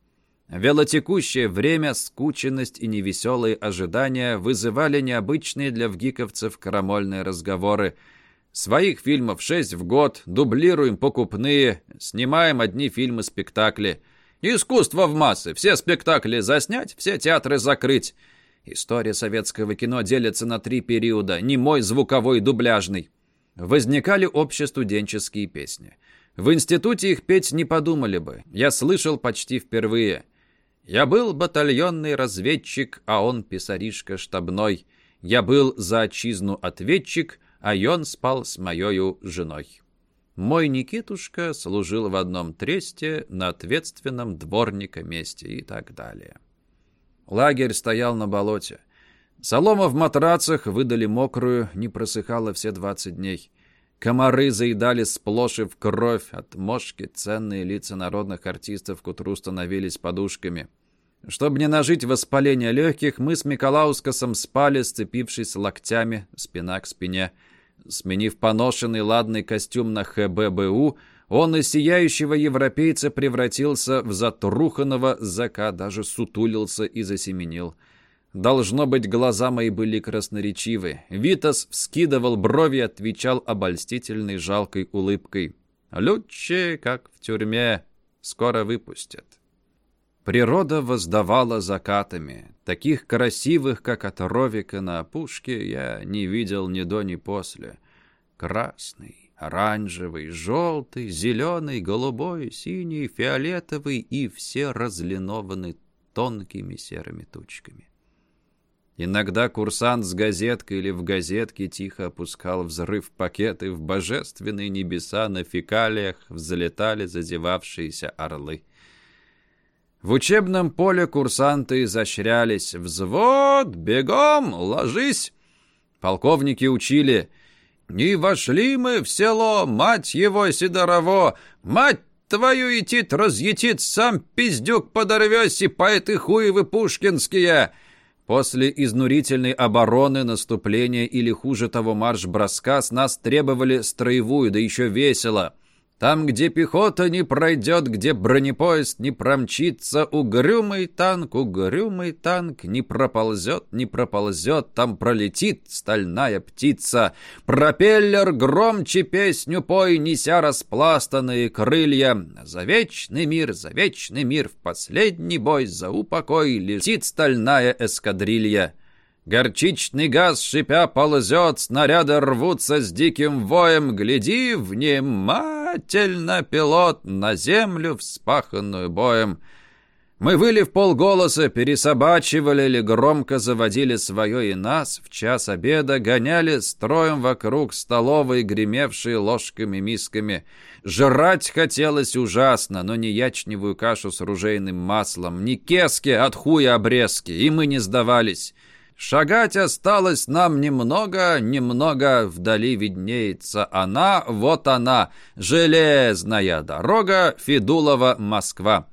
Велотекущее время, скученность и невеселые ожидания вызывали необычные для вгиковцев карамольные разговоры. Своих фильмов шесть в год, дублируем покупные, снимаем одни фильмы-спектакли. Искусство в массы, все спектакли заснять, все театры закрыть. История советского кино делится на три периода, немой, звуковой, дубляжный. Возникали общестуденческие песни. В институте их петь не подумали бы, я слышал почти впервые. Я был батальонный разведчик, а он писаришка штабной. Я был за отчизну ответчик, а он спал с моею женой. Мой Никитушка служил в одном тресте на ответственном дворника месте и так далее. Лагерь стоял на болоте. Солома в матрацах выдали мокрую, не просыхала все двадцать дней. Комары заедали сплошь и в кровь. От мошки ценные лица народных артистов к утру становились подушками. Чтобы не нажить воспаление легких, мы с Миколаускасом спали, сцепившись локтями, спина к спине. Сменив поношенный ладный костюм на ХББУ, он из сияющего европейца превратился в затруханного зака, даже сутулился и засеменил. Должно быть, глаза мои были красноречивы. Витас вскидывал брови и отвечал обольстительной жалкой улыбкой. «Лучше, как в тюрьме, скоро выпустят». Природа воздавала закатами. Таких красивых, как от ровика на опушке, я не видел ни до, ни после. Красный, оранжевый, желтый, зеленый, голубой, синий, фиолетовый и все разлинованы тонкими серыми тучками. Иногда курсант с газеткой или в газетке тихо опускал взрыв пакеты в божественные небеса на фекалиях взлетали зазевавшиеся орлы. В учебном поле курсанты изощрялись. «Взвод! Бегом! Ложись!» Полковники учили. «Не вошли мы в село, мать его Сидорово! Мать твою етит, разъетит, сам пиздюк подорвёсь и поэты хуевы пушкинские!» После изнурительной обороны, наступления или, хуже того, марш-броска с нас требовали строевую, да еще весело. Там, где пехота не пройдет, где бронепоезд не промчится, угрюмый танк, угрюмый танк не проползет, не проползет, там пролетит стальная птица. Пропеллер громче песню пой, неся распластанные крылья. За вечный мир, за вечный мир, в последний бой, за упокой летит стальная эскадрилья. Горчичный газ, шипя, ползет, снаряды рвутся с диким воем. Гляди внимательно, пилот, на землю, вспаханную боем. Мы выли в полголоса, пересобачивали или громко заводили свое и нас, в час обеда гоняли строем вокруг столовой, гремевшие ложками-мисками. Жрать хотелось ужасно, но не ячневую кашу с ружейным маслом, не кески от хуя обрезки, и мы не сдавались. Шагать осталось нам немного, немного вдали виднеется она, вот она, железная дорога Федулова-Москва.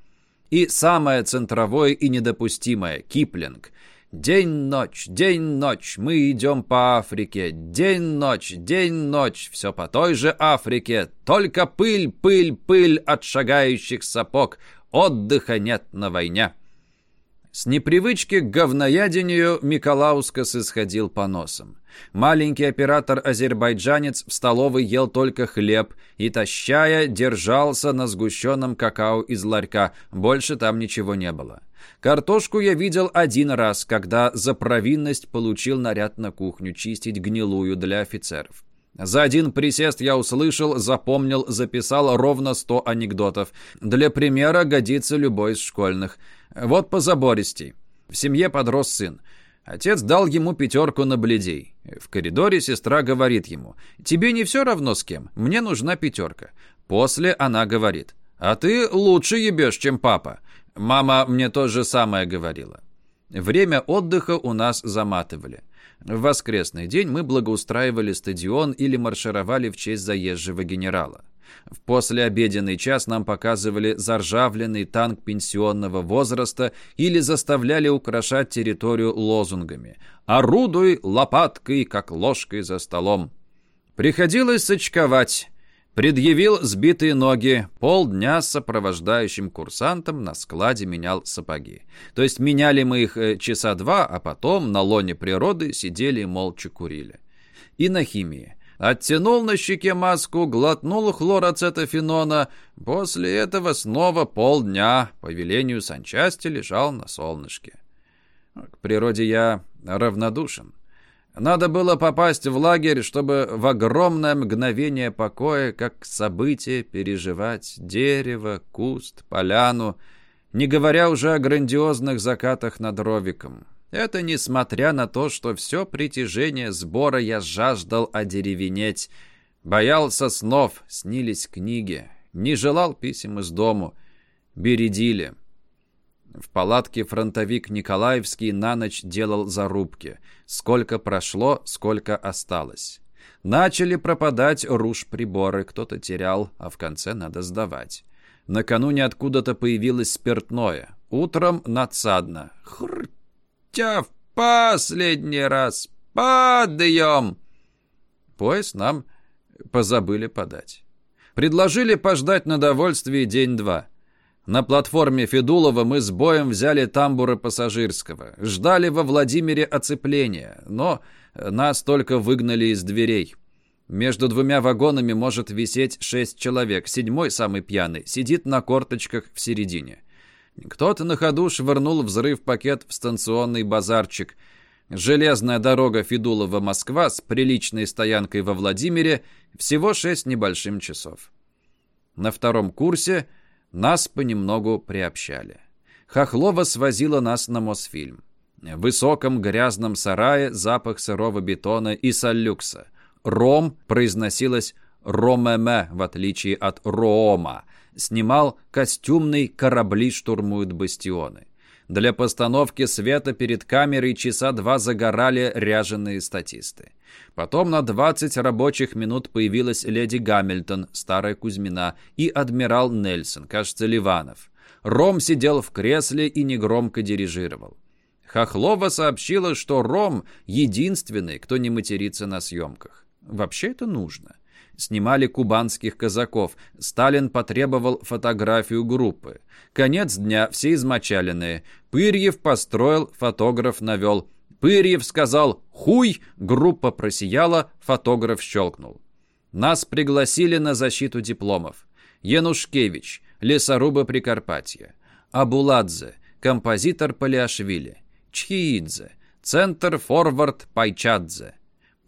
И самое центровое и недопустимое – Киплинг. День-ночь, день-ночь, мы идем по Африке. День-ночь, день-ночь, все по той же Африке. Только пыль, пыль, пыль от шагающих сапог. Отдыха нет на войне. С непривычки к говноядению Миколаускас исходил по носам. Маленький оператор-азербайджанец в столовой ел только хлеб и, тащая, держался на сгущенном какао из ларька. Больше там ничего не было. Картошку я видел один раз, когда за провинность получил наряд на кухню чистить гнилую для офицеров. За один присест я услышал, запомнил, записал ровно сто анекдотов. Для примера годится любой из школьных. Вот по забористей. В семье подрос сын. Отец дал ему пятерку на бледей. В коридоре сестра говорит ему, «Тебе не все равно с кем, мне нужна пятерка». После она говорит, «А ты лучше ебешь, чем папа». Мама мне то же самое говорила. Время отдыха у нас заматывали. В воскресный день мы благоустраивали стадион или маршировали в честь заезжего генерала. В послеобеденный час нам показывали заржавленный танк пенсионного возраста или заставляли украшать территорию лозунгами «Орудуй лопаткой, как ложкой за столом». Приходилось сочковать. Предъявил сбитые ноги. Полдня с сопровождающим курсантом на складе менял сапоги. То есть меняли мы их э, часа два, а потом на лоне природы сидели молча курили. И на химии. Оттянул на щеке маску, глотнул хлороцетофенона. После этого снова полдня по велению санчасти лежал на солнышке. К природе я равнодушен. Надо было попасть в лагерь, чтобы в огромное мгновение покоя, как событие, переживать дерево, куст, поляну, не говоря уже о грандиозных закатах над Ровиком. Это несмотря на то, что все притяжение сбора я жаждал одеревенеть. Боялся снов, снились книги. Не желал писем из дому. Бередили. В палатке фронтовик Николаевский на ночь делал зарубки. Сколько прошло, сколько осталось. Начали пропадать руж-приборы, кто-то терял, а в конце надо сдавать. Накануне откуда-то появилось спиртное. Утром надсадно. Хр тебя в последний раз. Подъем!» Поезд нам позабыли подать. Предложили пождать на довольствие день-два. На платформе Федулова мы с боем взяли тамбуры пассажирского. Ждали во Владимире оцепления, но нас только выгнали из дверей. Между двумя вагонами может висеть шесть человек. Седьмой, самый пьяный, сидит на корточках в середине. Кто-то на ходу швырнул взрыв-пакет в станционный базарчик. Железная дорога Федулова-Москва с приличной стоянкой во Владимире всего шесть небольшим часов. На втором курсе нас понемногу приобщали. Хохлова свозила нас на Мосфильм. В высоком грязном сарае запах сырого бетона и салюкса. «Ром» произносилось «ромеме», в отличие от «рома», снимал костюмный «Корабли штурмуют бастионы». Для постановки света перед камерой часа два загорали ряженые статисты. Потом на 20 рабочих минут появилась леди Гамильтон, старая Кузьмина, и адмирал Нельсон, кажется, Ливанов. Ром сидел в кресле и негромко дирижировал. Хохлова сообщила, что Ром единственный, кто не матерится на съемках. Вообще это нужно снимали кубанских казаков. Сталин потребовал фотографию группы. Конец дня, все измочаленные. Пырьев построил, фотограф навел. Пырьев сказал «Хуй!», группа просияла, фотограф щелкнул. Нас пригласили на защиту дипломов. Янушкевич, лесорубы Прикарпатья. Абуладзе, композитор Палиашвили. Чхиидзе, центр форвард Пайчадзе.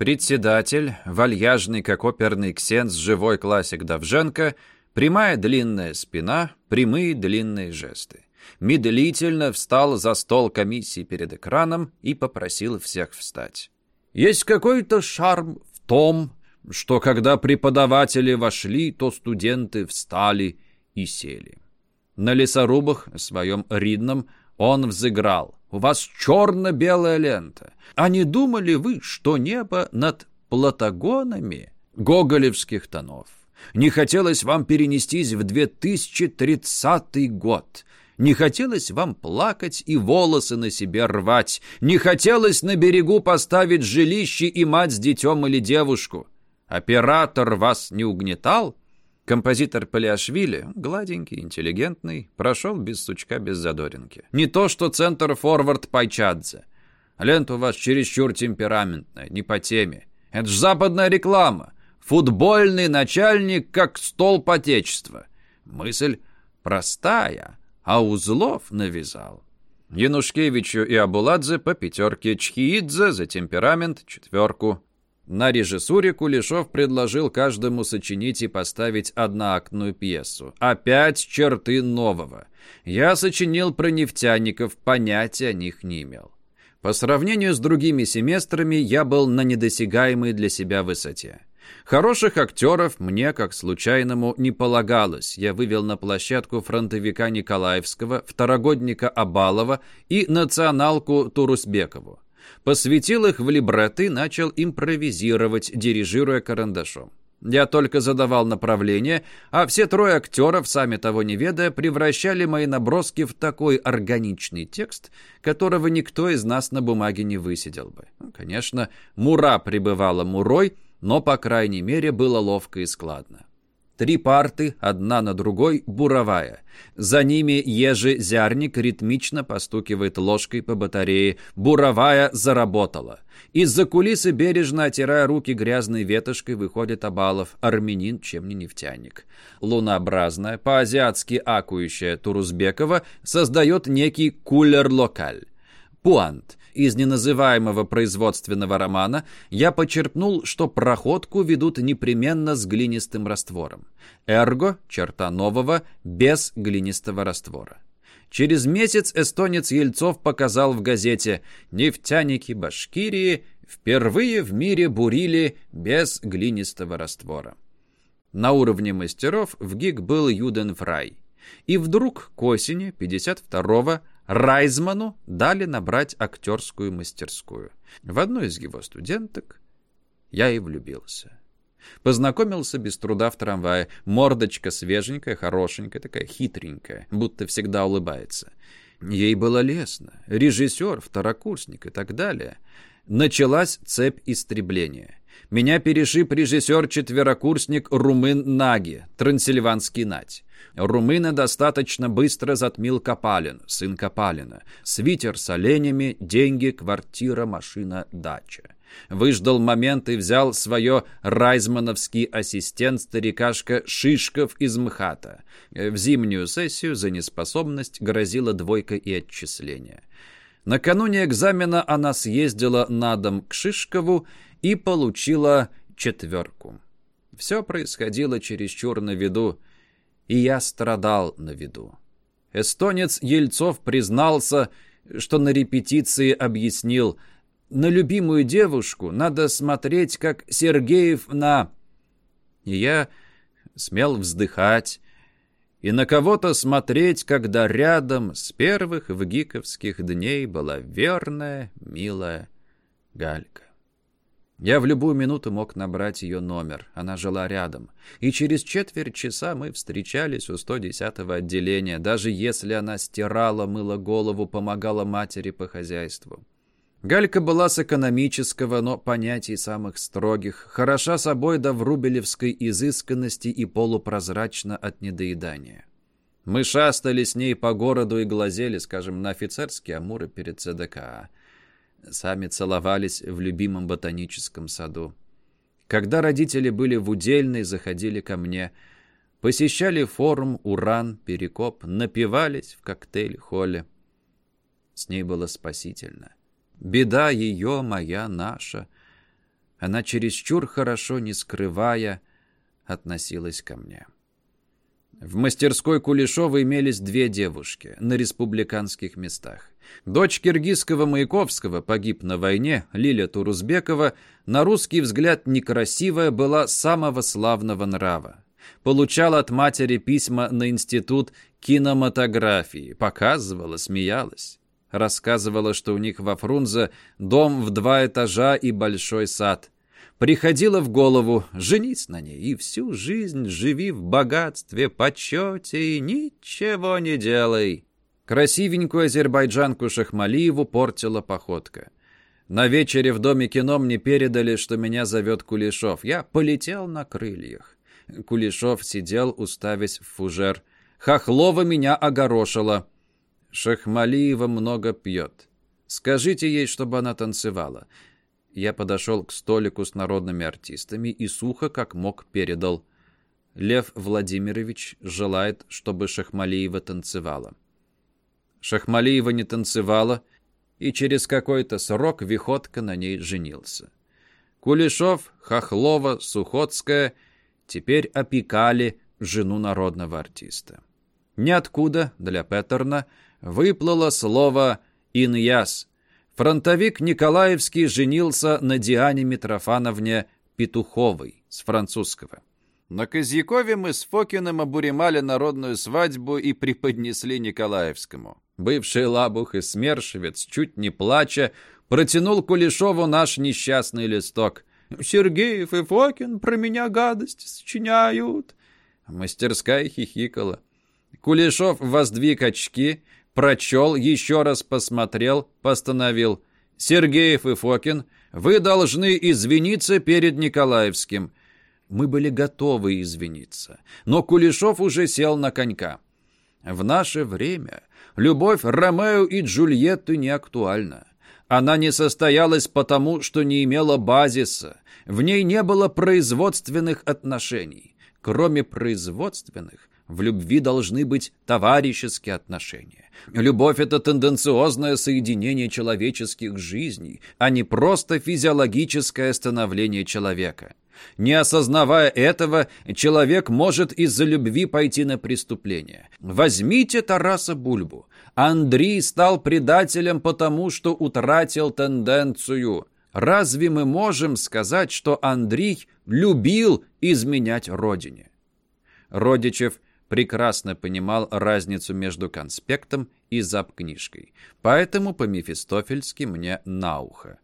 Председатель, вальяжный, как оперный ксенс, живой классик Давженко, прямая длинная спина, прямые длинные жесты. медлительно встал за стол комиссии перед экраном и попросил всех встать. Есть какой-то шарм в том, что когда преподаватели вошли, то студенты встали и сели. На лесорубах, своем ридном, он взыграл. «У вас черно-белая лента. А не думали вы, что небо над платагонами гоголевских тонов? Не хотелось вам перенестись в 2030 год?» Не хотелось вам плакать и волосы на себе рвать. Не хотелось на берегу поставить жилище и мать с детем или девушку. Оператор вас не угнетал? Композитор Палиашвили, гладенький, интеллигентный, прошел без сучка, без задоринки. Не то что центр-форвард Пайчадзе. Лента у вас чересчур темпераментная, не по теме. Это ж западная реклама. Футбольный начальник, как стол отечества. Мысль простая, а узлов навязал. Янушкевичу и Абуладзе по пятерке, Чхиидзе за темперамент четверку. На режиссуре Кулешов предложил каждому сочинить и поставить одноактную пьесу. Опять черты нового. Я сочинил про нефтяников, понятия о них не имел. По сравнению с другими семестрами я был на недосягаемой для себя высоте. Хороших актеров мне, как случайному, не полагалось. Я вывел на площадку фронтовика Николаевского, второгодника Абалова и националку Турусбекову. Посвятил их в либретты, начал импровизировать, дирижируя карандашом. Я только задавал направление, а все трое актеров, сами того не ведая, превращали мои наброски в такой органичный текст, которого никто из нас на бумаге не высидел бы. Ну, конечно, Мура пребывала Мурой — но, по крайней мере, было ловко и складно. Три парты, одна на другой, буровая. За ними ежи-зярник ритмично постукивает ложкой по батарее. Буровая заработала. Из-за кулисы, бережно отирая руки грязной ветошкой, выходит Абалов, армянин, чем не нефтяник. Лунообразная, по-азиатски акующая Турузбекова создает некий кулер-локаль. Пуант из неназываемого производственного романа я почерпнул, что проходку ведут непременно с глинистым раствором. Эрго, черта нового, без глинистого раствора. Через месяц эстонец Ельцов показал в газете «Нефтяники Башкирии впервые в мире бурили без глинистого раствора». На уровне мастеров в ГИК был Юденфрай. И вдруг к осени 52-го Райзману дали набрать актерскую мастерскую. В одну из его студенток я и влюбился. Познакомился без труда в трамвае. Мордочка свеженькая, хорошенькая, такая хитренькая, будто всегда улыбается. Ей было лестно. Режиссер, второкурсник и так далее. Началась цепь истребления. Меня перешиб режиссер-четверокурсник Румын Наги, трансильванский нать. Румына достаточно быстро затмил Капалин, сын Капалина. Свитер с оленями, деньги, квартира, машина, дача. Выждал момент и взял свое райзмановский ассистент старикашка Шишков из МХАТа. В зимнюю сессию за неспособность грозила двойка и отчисление. Накануне экзамена она съездила на дом к Шишкову и получила четверку. Все происходило чересчур на виду и я страдал на виду. Эстонец Ельцов признался, что на репетиции объяснил, на любимую девушку надо смотреть, как Сергеев на... И я смел вздыхать и на кого-то смотреть, когда рядом с первых вгиковских дней была верная, милая Галька. Я в любую минуту мог набрать ее номер. Она жила рядом. И через четверть часа мы встречались у 110-го отделения, даже если она стирала, мыла голову, помогала матери по хозяйству. Галька была с экономического, но понятий самых строгих, хороша собой до врубелевской изысканности и полупрозрачна от недоедания. Мы шастали с ней по городу и глазели, скажем, на офицерские амуры перед ЦДК. Сами целовались в любимом ботаническом саду. Когда родители были в удельной, заходили ко мне. Посещали форум, уран, перекоп, напивались в коктейль-холле. С ней было спасительно. Беда ее, моя, наша. Она чересчур хорошо, не скрывая, относилась ко мне. В мастерской Кулешова имелись две девушки на республиканских местах. Дочь киргизского Маяковского погиб на войне, Лиля Турузбекова, на русский взгляд некрасивая, была самого славного нрава. Получала от матери письма на институт кинематографии, показывала, смеялась. Рассказывала, что у них во Фрунзе дом в два этажа и большой сад. Приходило в голову «женись на ней и всю жизнь живи в богатстве, почете и ничего не делай». Красивенькую азербайджанку Шахмалиеву портила походка. На вечере в Доме кино мне передали, что меня зовет Кулешов. Я полетел на крыльях. Кулешов сидел, уставясь в фужер. Хохлова меня огорошила. Шахмалиева много пьет. Скажите ей, чтобы она танцевала. Я подошел к столику с народными артистами и сухо, как мог, передал. Лев Владимирович желает, чтобы Шахмалиева танцевала. Шахмалиева не танцевала, и через какой-то срок Виходка на ней женился. Кулешов, Хохлова, Сухотская теперь опекали жену народного артиста. Ниоткуда для Петерна выплыло слово «иньяс», Фронтовик Николаевский женился на Диане Митрофановне Петуховой с французского. На Козьякове мы с Фокиным обуремали народную свадьбу и преподнесли Николаевскому. Бывший лабух и смершевец, чуть не плача, протянул Кулешову наш несчастный листок. «Сергеев и Фокин про меня гадость сочиняют». Мастерская хихикала. Кулешов воздвиг очки, прочел, еще раз посмотрел, постановил. «Сергеев и Фокин, вы должны извиниться перед Николаевским». Мы были готовы извиниться, но Кулешов уже сел на конька. В наше время любовь Ромео и Джульетты не актуальна. Она не состоялась потому, что не имела базиса. В ней не было производственных отношений. Кроме производственных, в любви должны быть товарищеские отношения. Любовь — это тенденциозное соединение человеческих жизней, а не просто физиологическое становление человека. Не осознавая этого, человек может из-за любви пойти на преступление. Возьмите Тараса Бульбу. Андрей стал предателем потому, что утратил тенденцию. Разве мы можем сказать, что Андрей любил изменять родине? Родичев – прекрасно понимал разницу между конспектом и запкнижкой. Поэтому по-мефистофельски мне на ухо.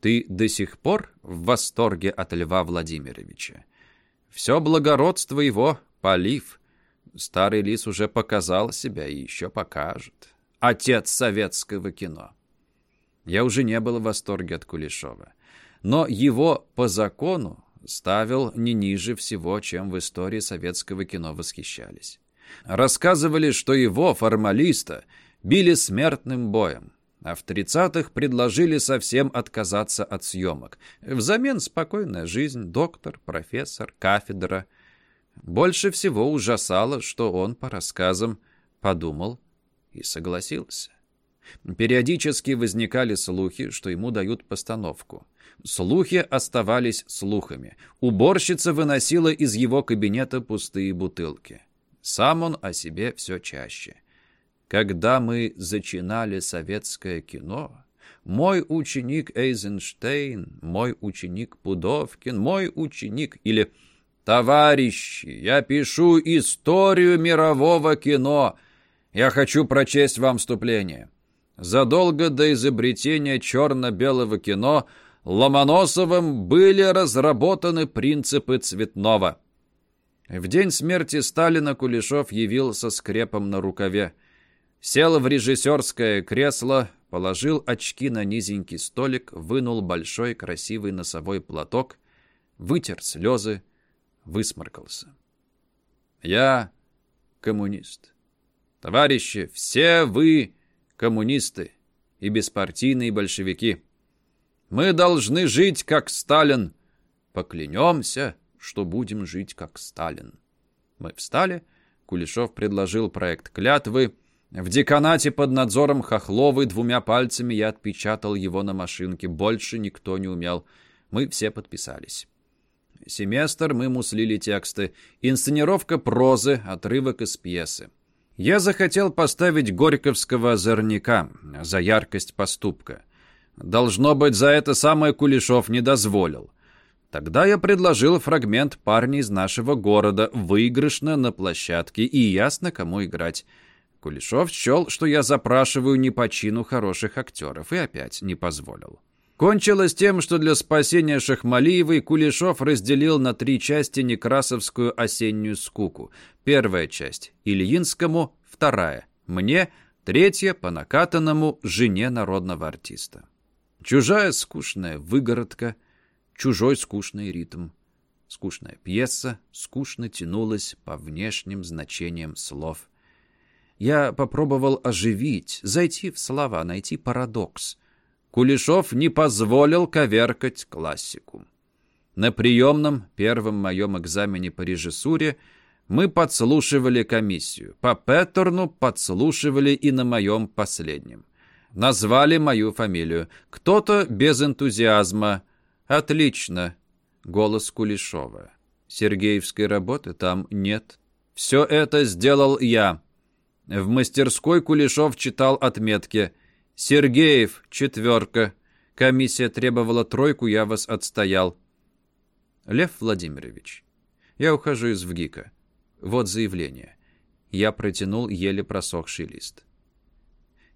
Ты до сих пор в восторге от Льва Владимировича. Все благородство его — полив. Старый лис уже показал себя и еще покажет. Отец советского кино. Я уже не был в восторге от Кулешова. Но его по закону ставил не ниже всего, чем в истории советского кино восхищались. Рассказывали, что его, формалиста, били смертным боем, а в 30-х предложили совсем отказаться от съемок. Взамен спокойная жизнь, доктор, профессор, кафедра. Больше всего ужасало, что он, по рассказам, подумал и согласился. Периодически возникали слухи, что ему дают постановку. Слухи оставались слухами. Уборщица выносила из его кабинета пустые бутылки. Сам он о себе все чаще. Когда мы зачинали советское кино, мой ученик Эйзенштейн, мой ученик Пудовкин, мой ученик или «Товарищи, я пишу историю мирового кино. Я хочу прочесть вам вступление. Задолго до изобретения черно-белого кино – Ломоносовым были разработаны принципы цветного. В день смерти Сталина Кулешов явился с крепом на рукаве. Сел в режиссерское кресло, положил очки на низенький столик, вынул большой красивый носовой платок, вытер слезы, высморкался. «Я коммунист. Товарищи, все вы коммунисты и беспартийные большевики». Мы должны жить, как Сталин. Поклянемся, что будем жить, как Сталин. Мы встали. Кулешов предложил проект клятвы. В деканате под надзором Хохловой двумя пальцами я отпечатал его на машинке. Больше никто не умел. Мы все подписались. Семестр мы муслили тексты. Инсценировка прозы, отрывок из пьесы. Я захотел поставить Горьковского озорника за яркость поступка. Должно быть, за это самое Кулешов не дозволил. Тогда я предложил фрагмент парня из нашего города, выигрышно на площадке, и ясно, кому играть. Кулешов счел, что я запрашиваю не по чину хороших актеров, и опять не позволил. Кончилось тем, что для спасения Шахмалиевой Кулешов разделил на три части Некрасовскую осеннюю скуку. Первая часть — Ильинскому, вторая — мне, третья — по накатанному жене народного артиста. Чужая скучная выгородка, чужой скучный ритм. Скучная пьеса скучно тянулась по внешним значениям слов. Я попробовал оживить, зайти в слова, найти парадокс. Кулешов не позволил коверкать классику. На приемном первом моем экзамене по режиссуре мы подслушивали комиссию. По Петтерну подслушивали и на моем последнем. Назвали мою фамилию. Кто-то без энтузиазма. Отлично. Голос Кулешова. Сергеевской работы там нет. Все это сделал я. В мастерской Кулешов читал отметки. «Сергеев, четверка. Комиссия требовала тройку, я вас отстоял». «Лев Владимирович, я ухожу из ВГИКа. Вот заявление». Я протянул еле просохший лист.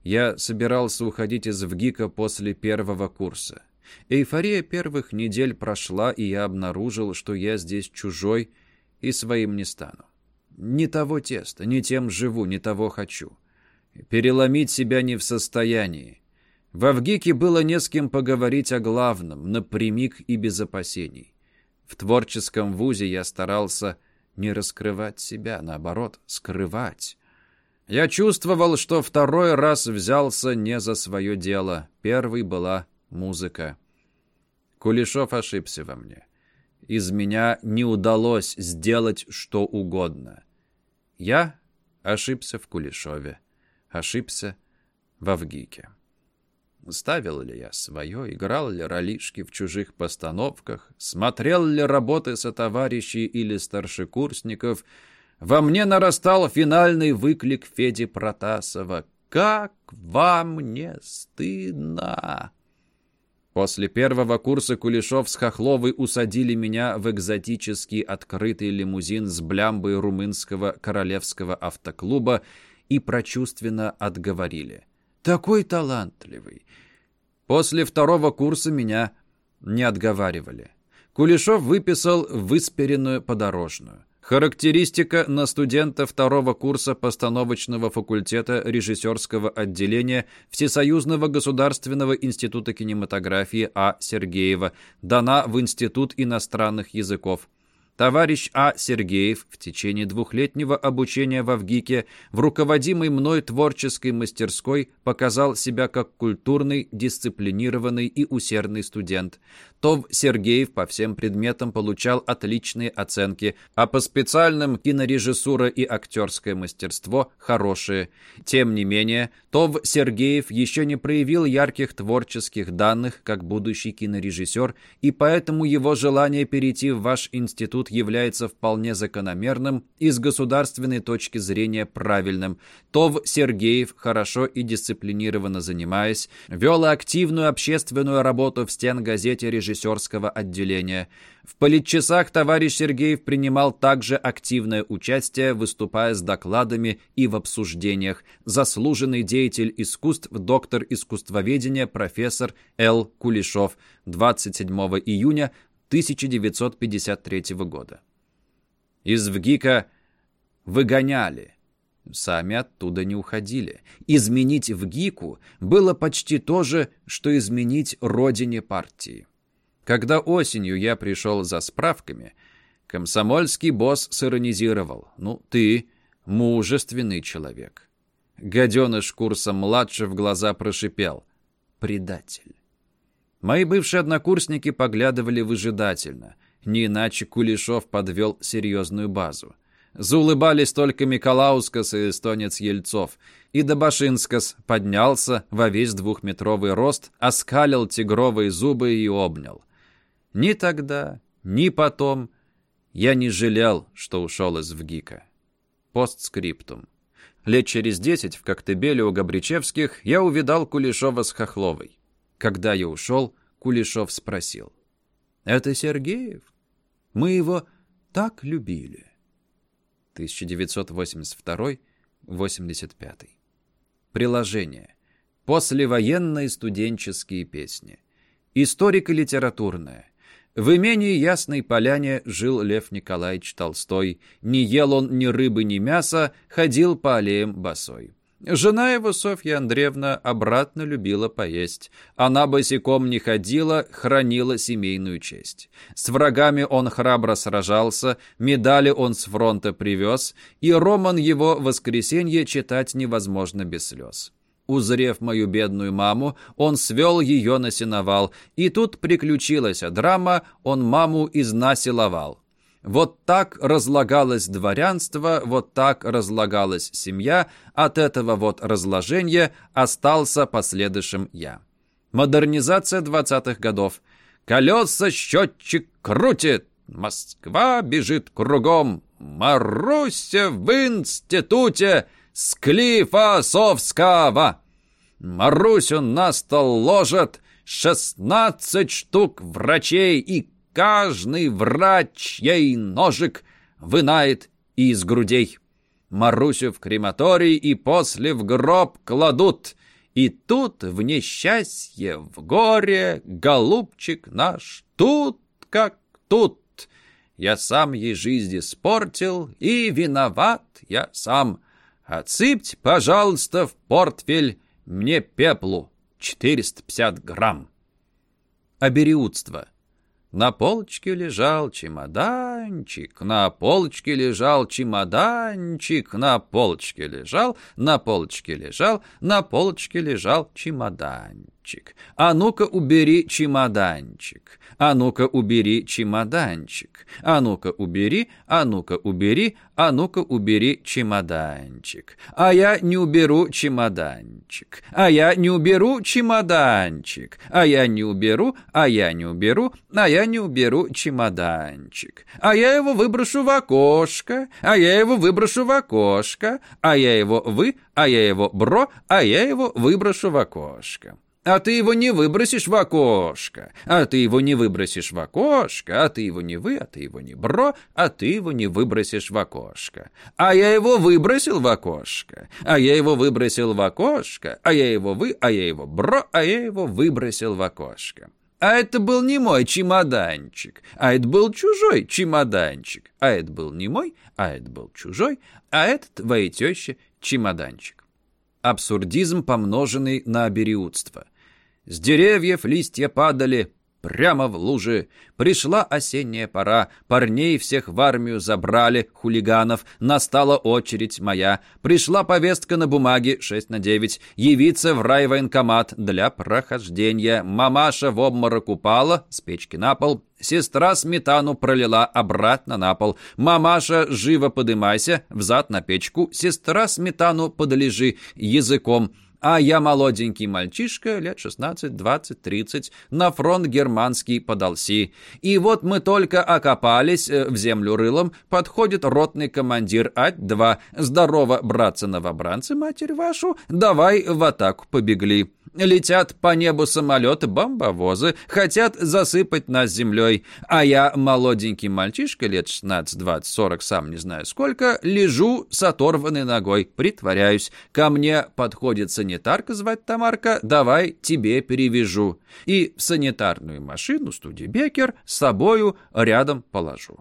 Я собирался уходить из ВГИКа после первого курса. Эйфория первых недель прошла, и я обнаружил, что я здесь чужой и своим не стану. Не того теста, не тем живу, не того хочу. Переломить себя не в состоянии. В Авгике было не с кем поговорить о главном, напрямик и без опасений. В творческом вузе я старался не раскрывать себя, наоборот, скрывать. Я чувствовал, что второй раз взялся не за свое дело. Первый была музыка. Кулешов ошибся во мне. Из меня не удалось сделать что угодно. Я ошибся в Кулешове. Ошибся в Авгике. Ставил ли я свое, играл ли ролишки в чужих постановках, смотрел ли работы сотоварищей или старшекурсников — во мне нарастал финальный выклик Феди Протасова. «Как вам не стыдно!» После первого курса Кулешов с Хохловой усадили меня в экзотический открытый лимузин с блямбой румынского королевского автоклуба и прочувственно отговорили. «Такой талантливый!» После второго курса меня не отговаривали. Кулешов выписал выспиренную подорожную. Характеристика на студента второго курса постановочного факультета режиссерского отделения Всесоюзного государственного института кинематографии А. Сергеева дана в Институт иностранных языков. Товарищ А. Сергеев в течение двухлетнего обучения в Авгике в руководимой мной творческой мастерской показал себя как культурный, дисциплинированный и усердный студент. Тов Сергеев по всем предметам получал отличные оценки, а по специальным кинорежиссура и актерское мастерство – хорошие. Тем не менее, Тов Сергеев еще не проявил ярких творческих данных как будущий кинорежиссер, и поэтому его желание перейти в ваш институт является вполне закономерным и с государственной точки зрения правильным. Тов Сергеев, хорошо и дисциплинированно занимаясь, вел активную общественную работу в стенгазете «Режиссер» режиссерского отделения. В политчасах товарищ Сергеев принимал также активное участие, выступая с докладами и в обсуждениях. Заслуженный деятель искусств, доктор искусствоведения, профессор Л. Кулешов, 27 июня 1953 года. Из ВГИКа выгоняли. Сами оттуда не уходили. Изменить ВГИКу было почти то же, что изменить родине партии. Когда осенью я пришел за справками, комсомольский босс сиронизировал. «Ну, ты мужественный человек». Гаденыш курса младше в глаза прошипел. «Предатель». Мои бывшие однокурсники поглядывали выжидательно. Не иначе Кулешов подвел серьезную базу. Заулыбались только Миколаускас и эстонец Ельцов. И Добашинскас поднялся во весь двухметровый рост, оскалил тигровые зубы и обнял. Ни тогда, ни потом я не жалел, что ушел из ВГИКа. Постскриптум. Лет через десять в Коктебеле у Габричевских я увидал Кулешова с Хохловой. Когда я ушел, Кулешов спросил. «Это Сергеев? Мы его так любили». 1982-85. Приложение. Послевоенные студенческие песни. Историко-литературное. В имении Ясной Поляне жил Лев Николаевич Толстой. Не ел он ни рыбы, ни мяса, ходил по аллеям босой. Жена его, Софья Андреевна, обратно любила поесть. Она босиком не ходила, хранила семейную честь. С врагами он храбро сражался, медали он с фронта привез, и роман его «Воскресенье» читать невозможно без слез. Узрев мою бедную маму, он свел ее на сеновал, и тут приключилась драма, он маму изнасиловал. Вот так разлагалось дворянство, вот так разлагалась семья, от этого вот разложения остался последующим я. Модернизация двадцатых годов. Колеса счетчик крутит, Москва бежит кругом, Маруся в институте, Склифосовского. Марусю на стол ложат шестнадцать штук врачей, и каждый врач ей ножик вынает из грудей. Марусю в крематорий и после в гроб кладут. И тут в несчастье, в горе, голубчик наш, тут как тут. Я сам ей жизнь испортил, и виноват я сам. Отсыпьте, пожалуйста, в портфель мне пеплу 450 грамм. Обереутство. На полочке лежал чемоданчик, на полочке лежал чемоданчик, на полочке лежал, на полочке лежал, на полочке лежал чемоданчик. А ну-ка убери чемоданчик, а ну-ка убери чемоданчик, а ну-ка убери, а ну-ка убери, а ну-ка убери чемоданчик. А я не уберу чемоданчик, а я не уберу чемоданчик, а я не уберу, а я не уберу, а я не уберу чемоданчик. А я его выброшу в окошко, а я его выброшу в окошко, а я его вы, а я его бро, а я его выброшу в окошко. А ты его не выбросишь в окошко, а ты его не выбросишь в окошко, а ты его не вы, а ты его не бро, а ты его не выбросишь в окошко. А я его выбросил в окошко, а я его выбросил в окошко, а я его вы, а я его бро, а я его выбросил в окошко. А это был не мой чемоданчик, а это был чужой чемоданчик. А это был не мой, а это был чужой, а это твоей тещи чемоданчик. Абсурдизм, помноженный на обереутство – с деревьев листья падали прямо в лужи. Пришла осенняя пора, парней всех в армию забрали, хулиганов, настала очередь моя. Пришла повестка на бумаге 6 на 9, явиться в райвоенкомат для прохождения. Мамаша в обморок упала, с печки на пол, Сестра сметану пролила обратно на пол. Мамаша, живо подымайся, взад на печку. Сестра сметану подлежи языком. А я молоденький мальчишка, лет 16, 20, 30, на фронт германский подался. И вот мы только окопались э, в землю рылом, подходит ротный командир Ать-2. Здорово, братцы-новобранцы, матерь вашу, давай в атаку побегли. Летят по небу самолеты, бомбовозы, хотят засыпать нас землей. А я, молоденький мальчишка, лет 16, 20, 40, сам не знаю сколько, лежу с оторванной ногой, притворяюсь. Ко мне подходит санитарка, звать Тамарка, давай тебе перевяжу. И в санитарную машину Студебекер с собою рядом положу.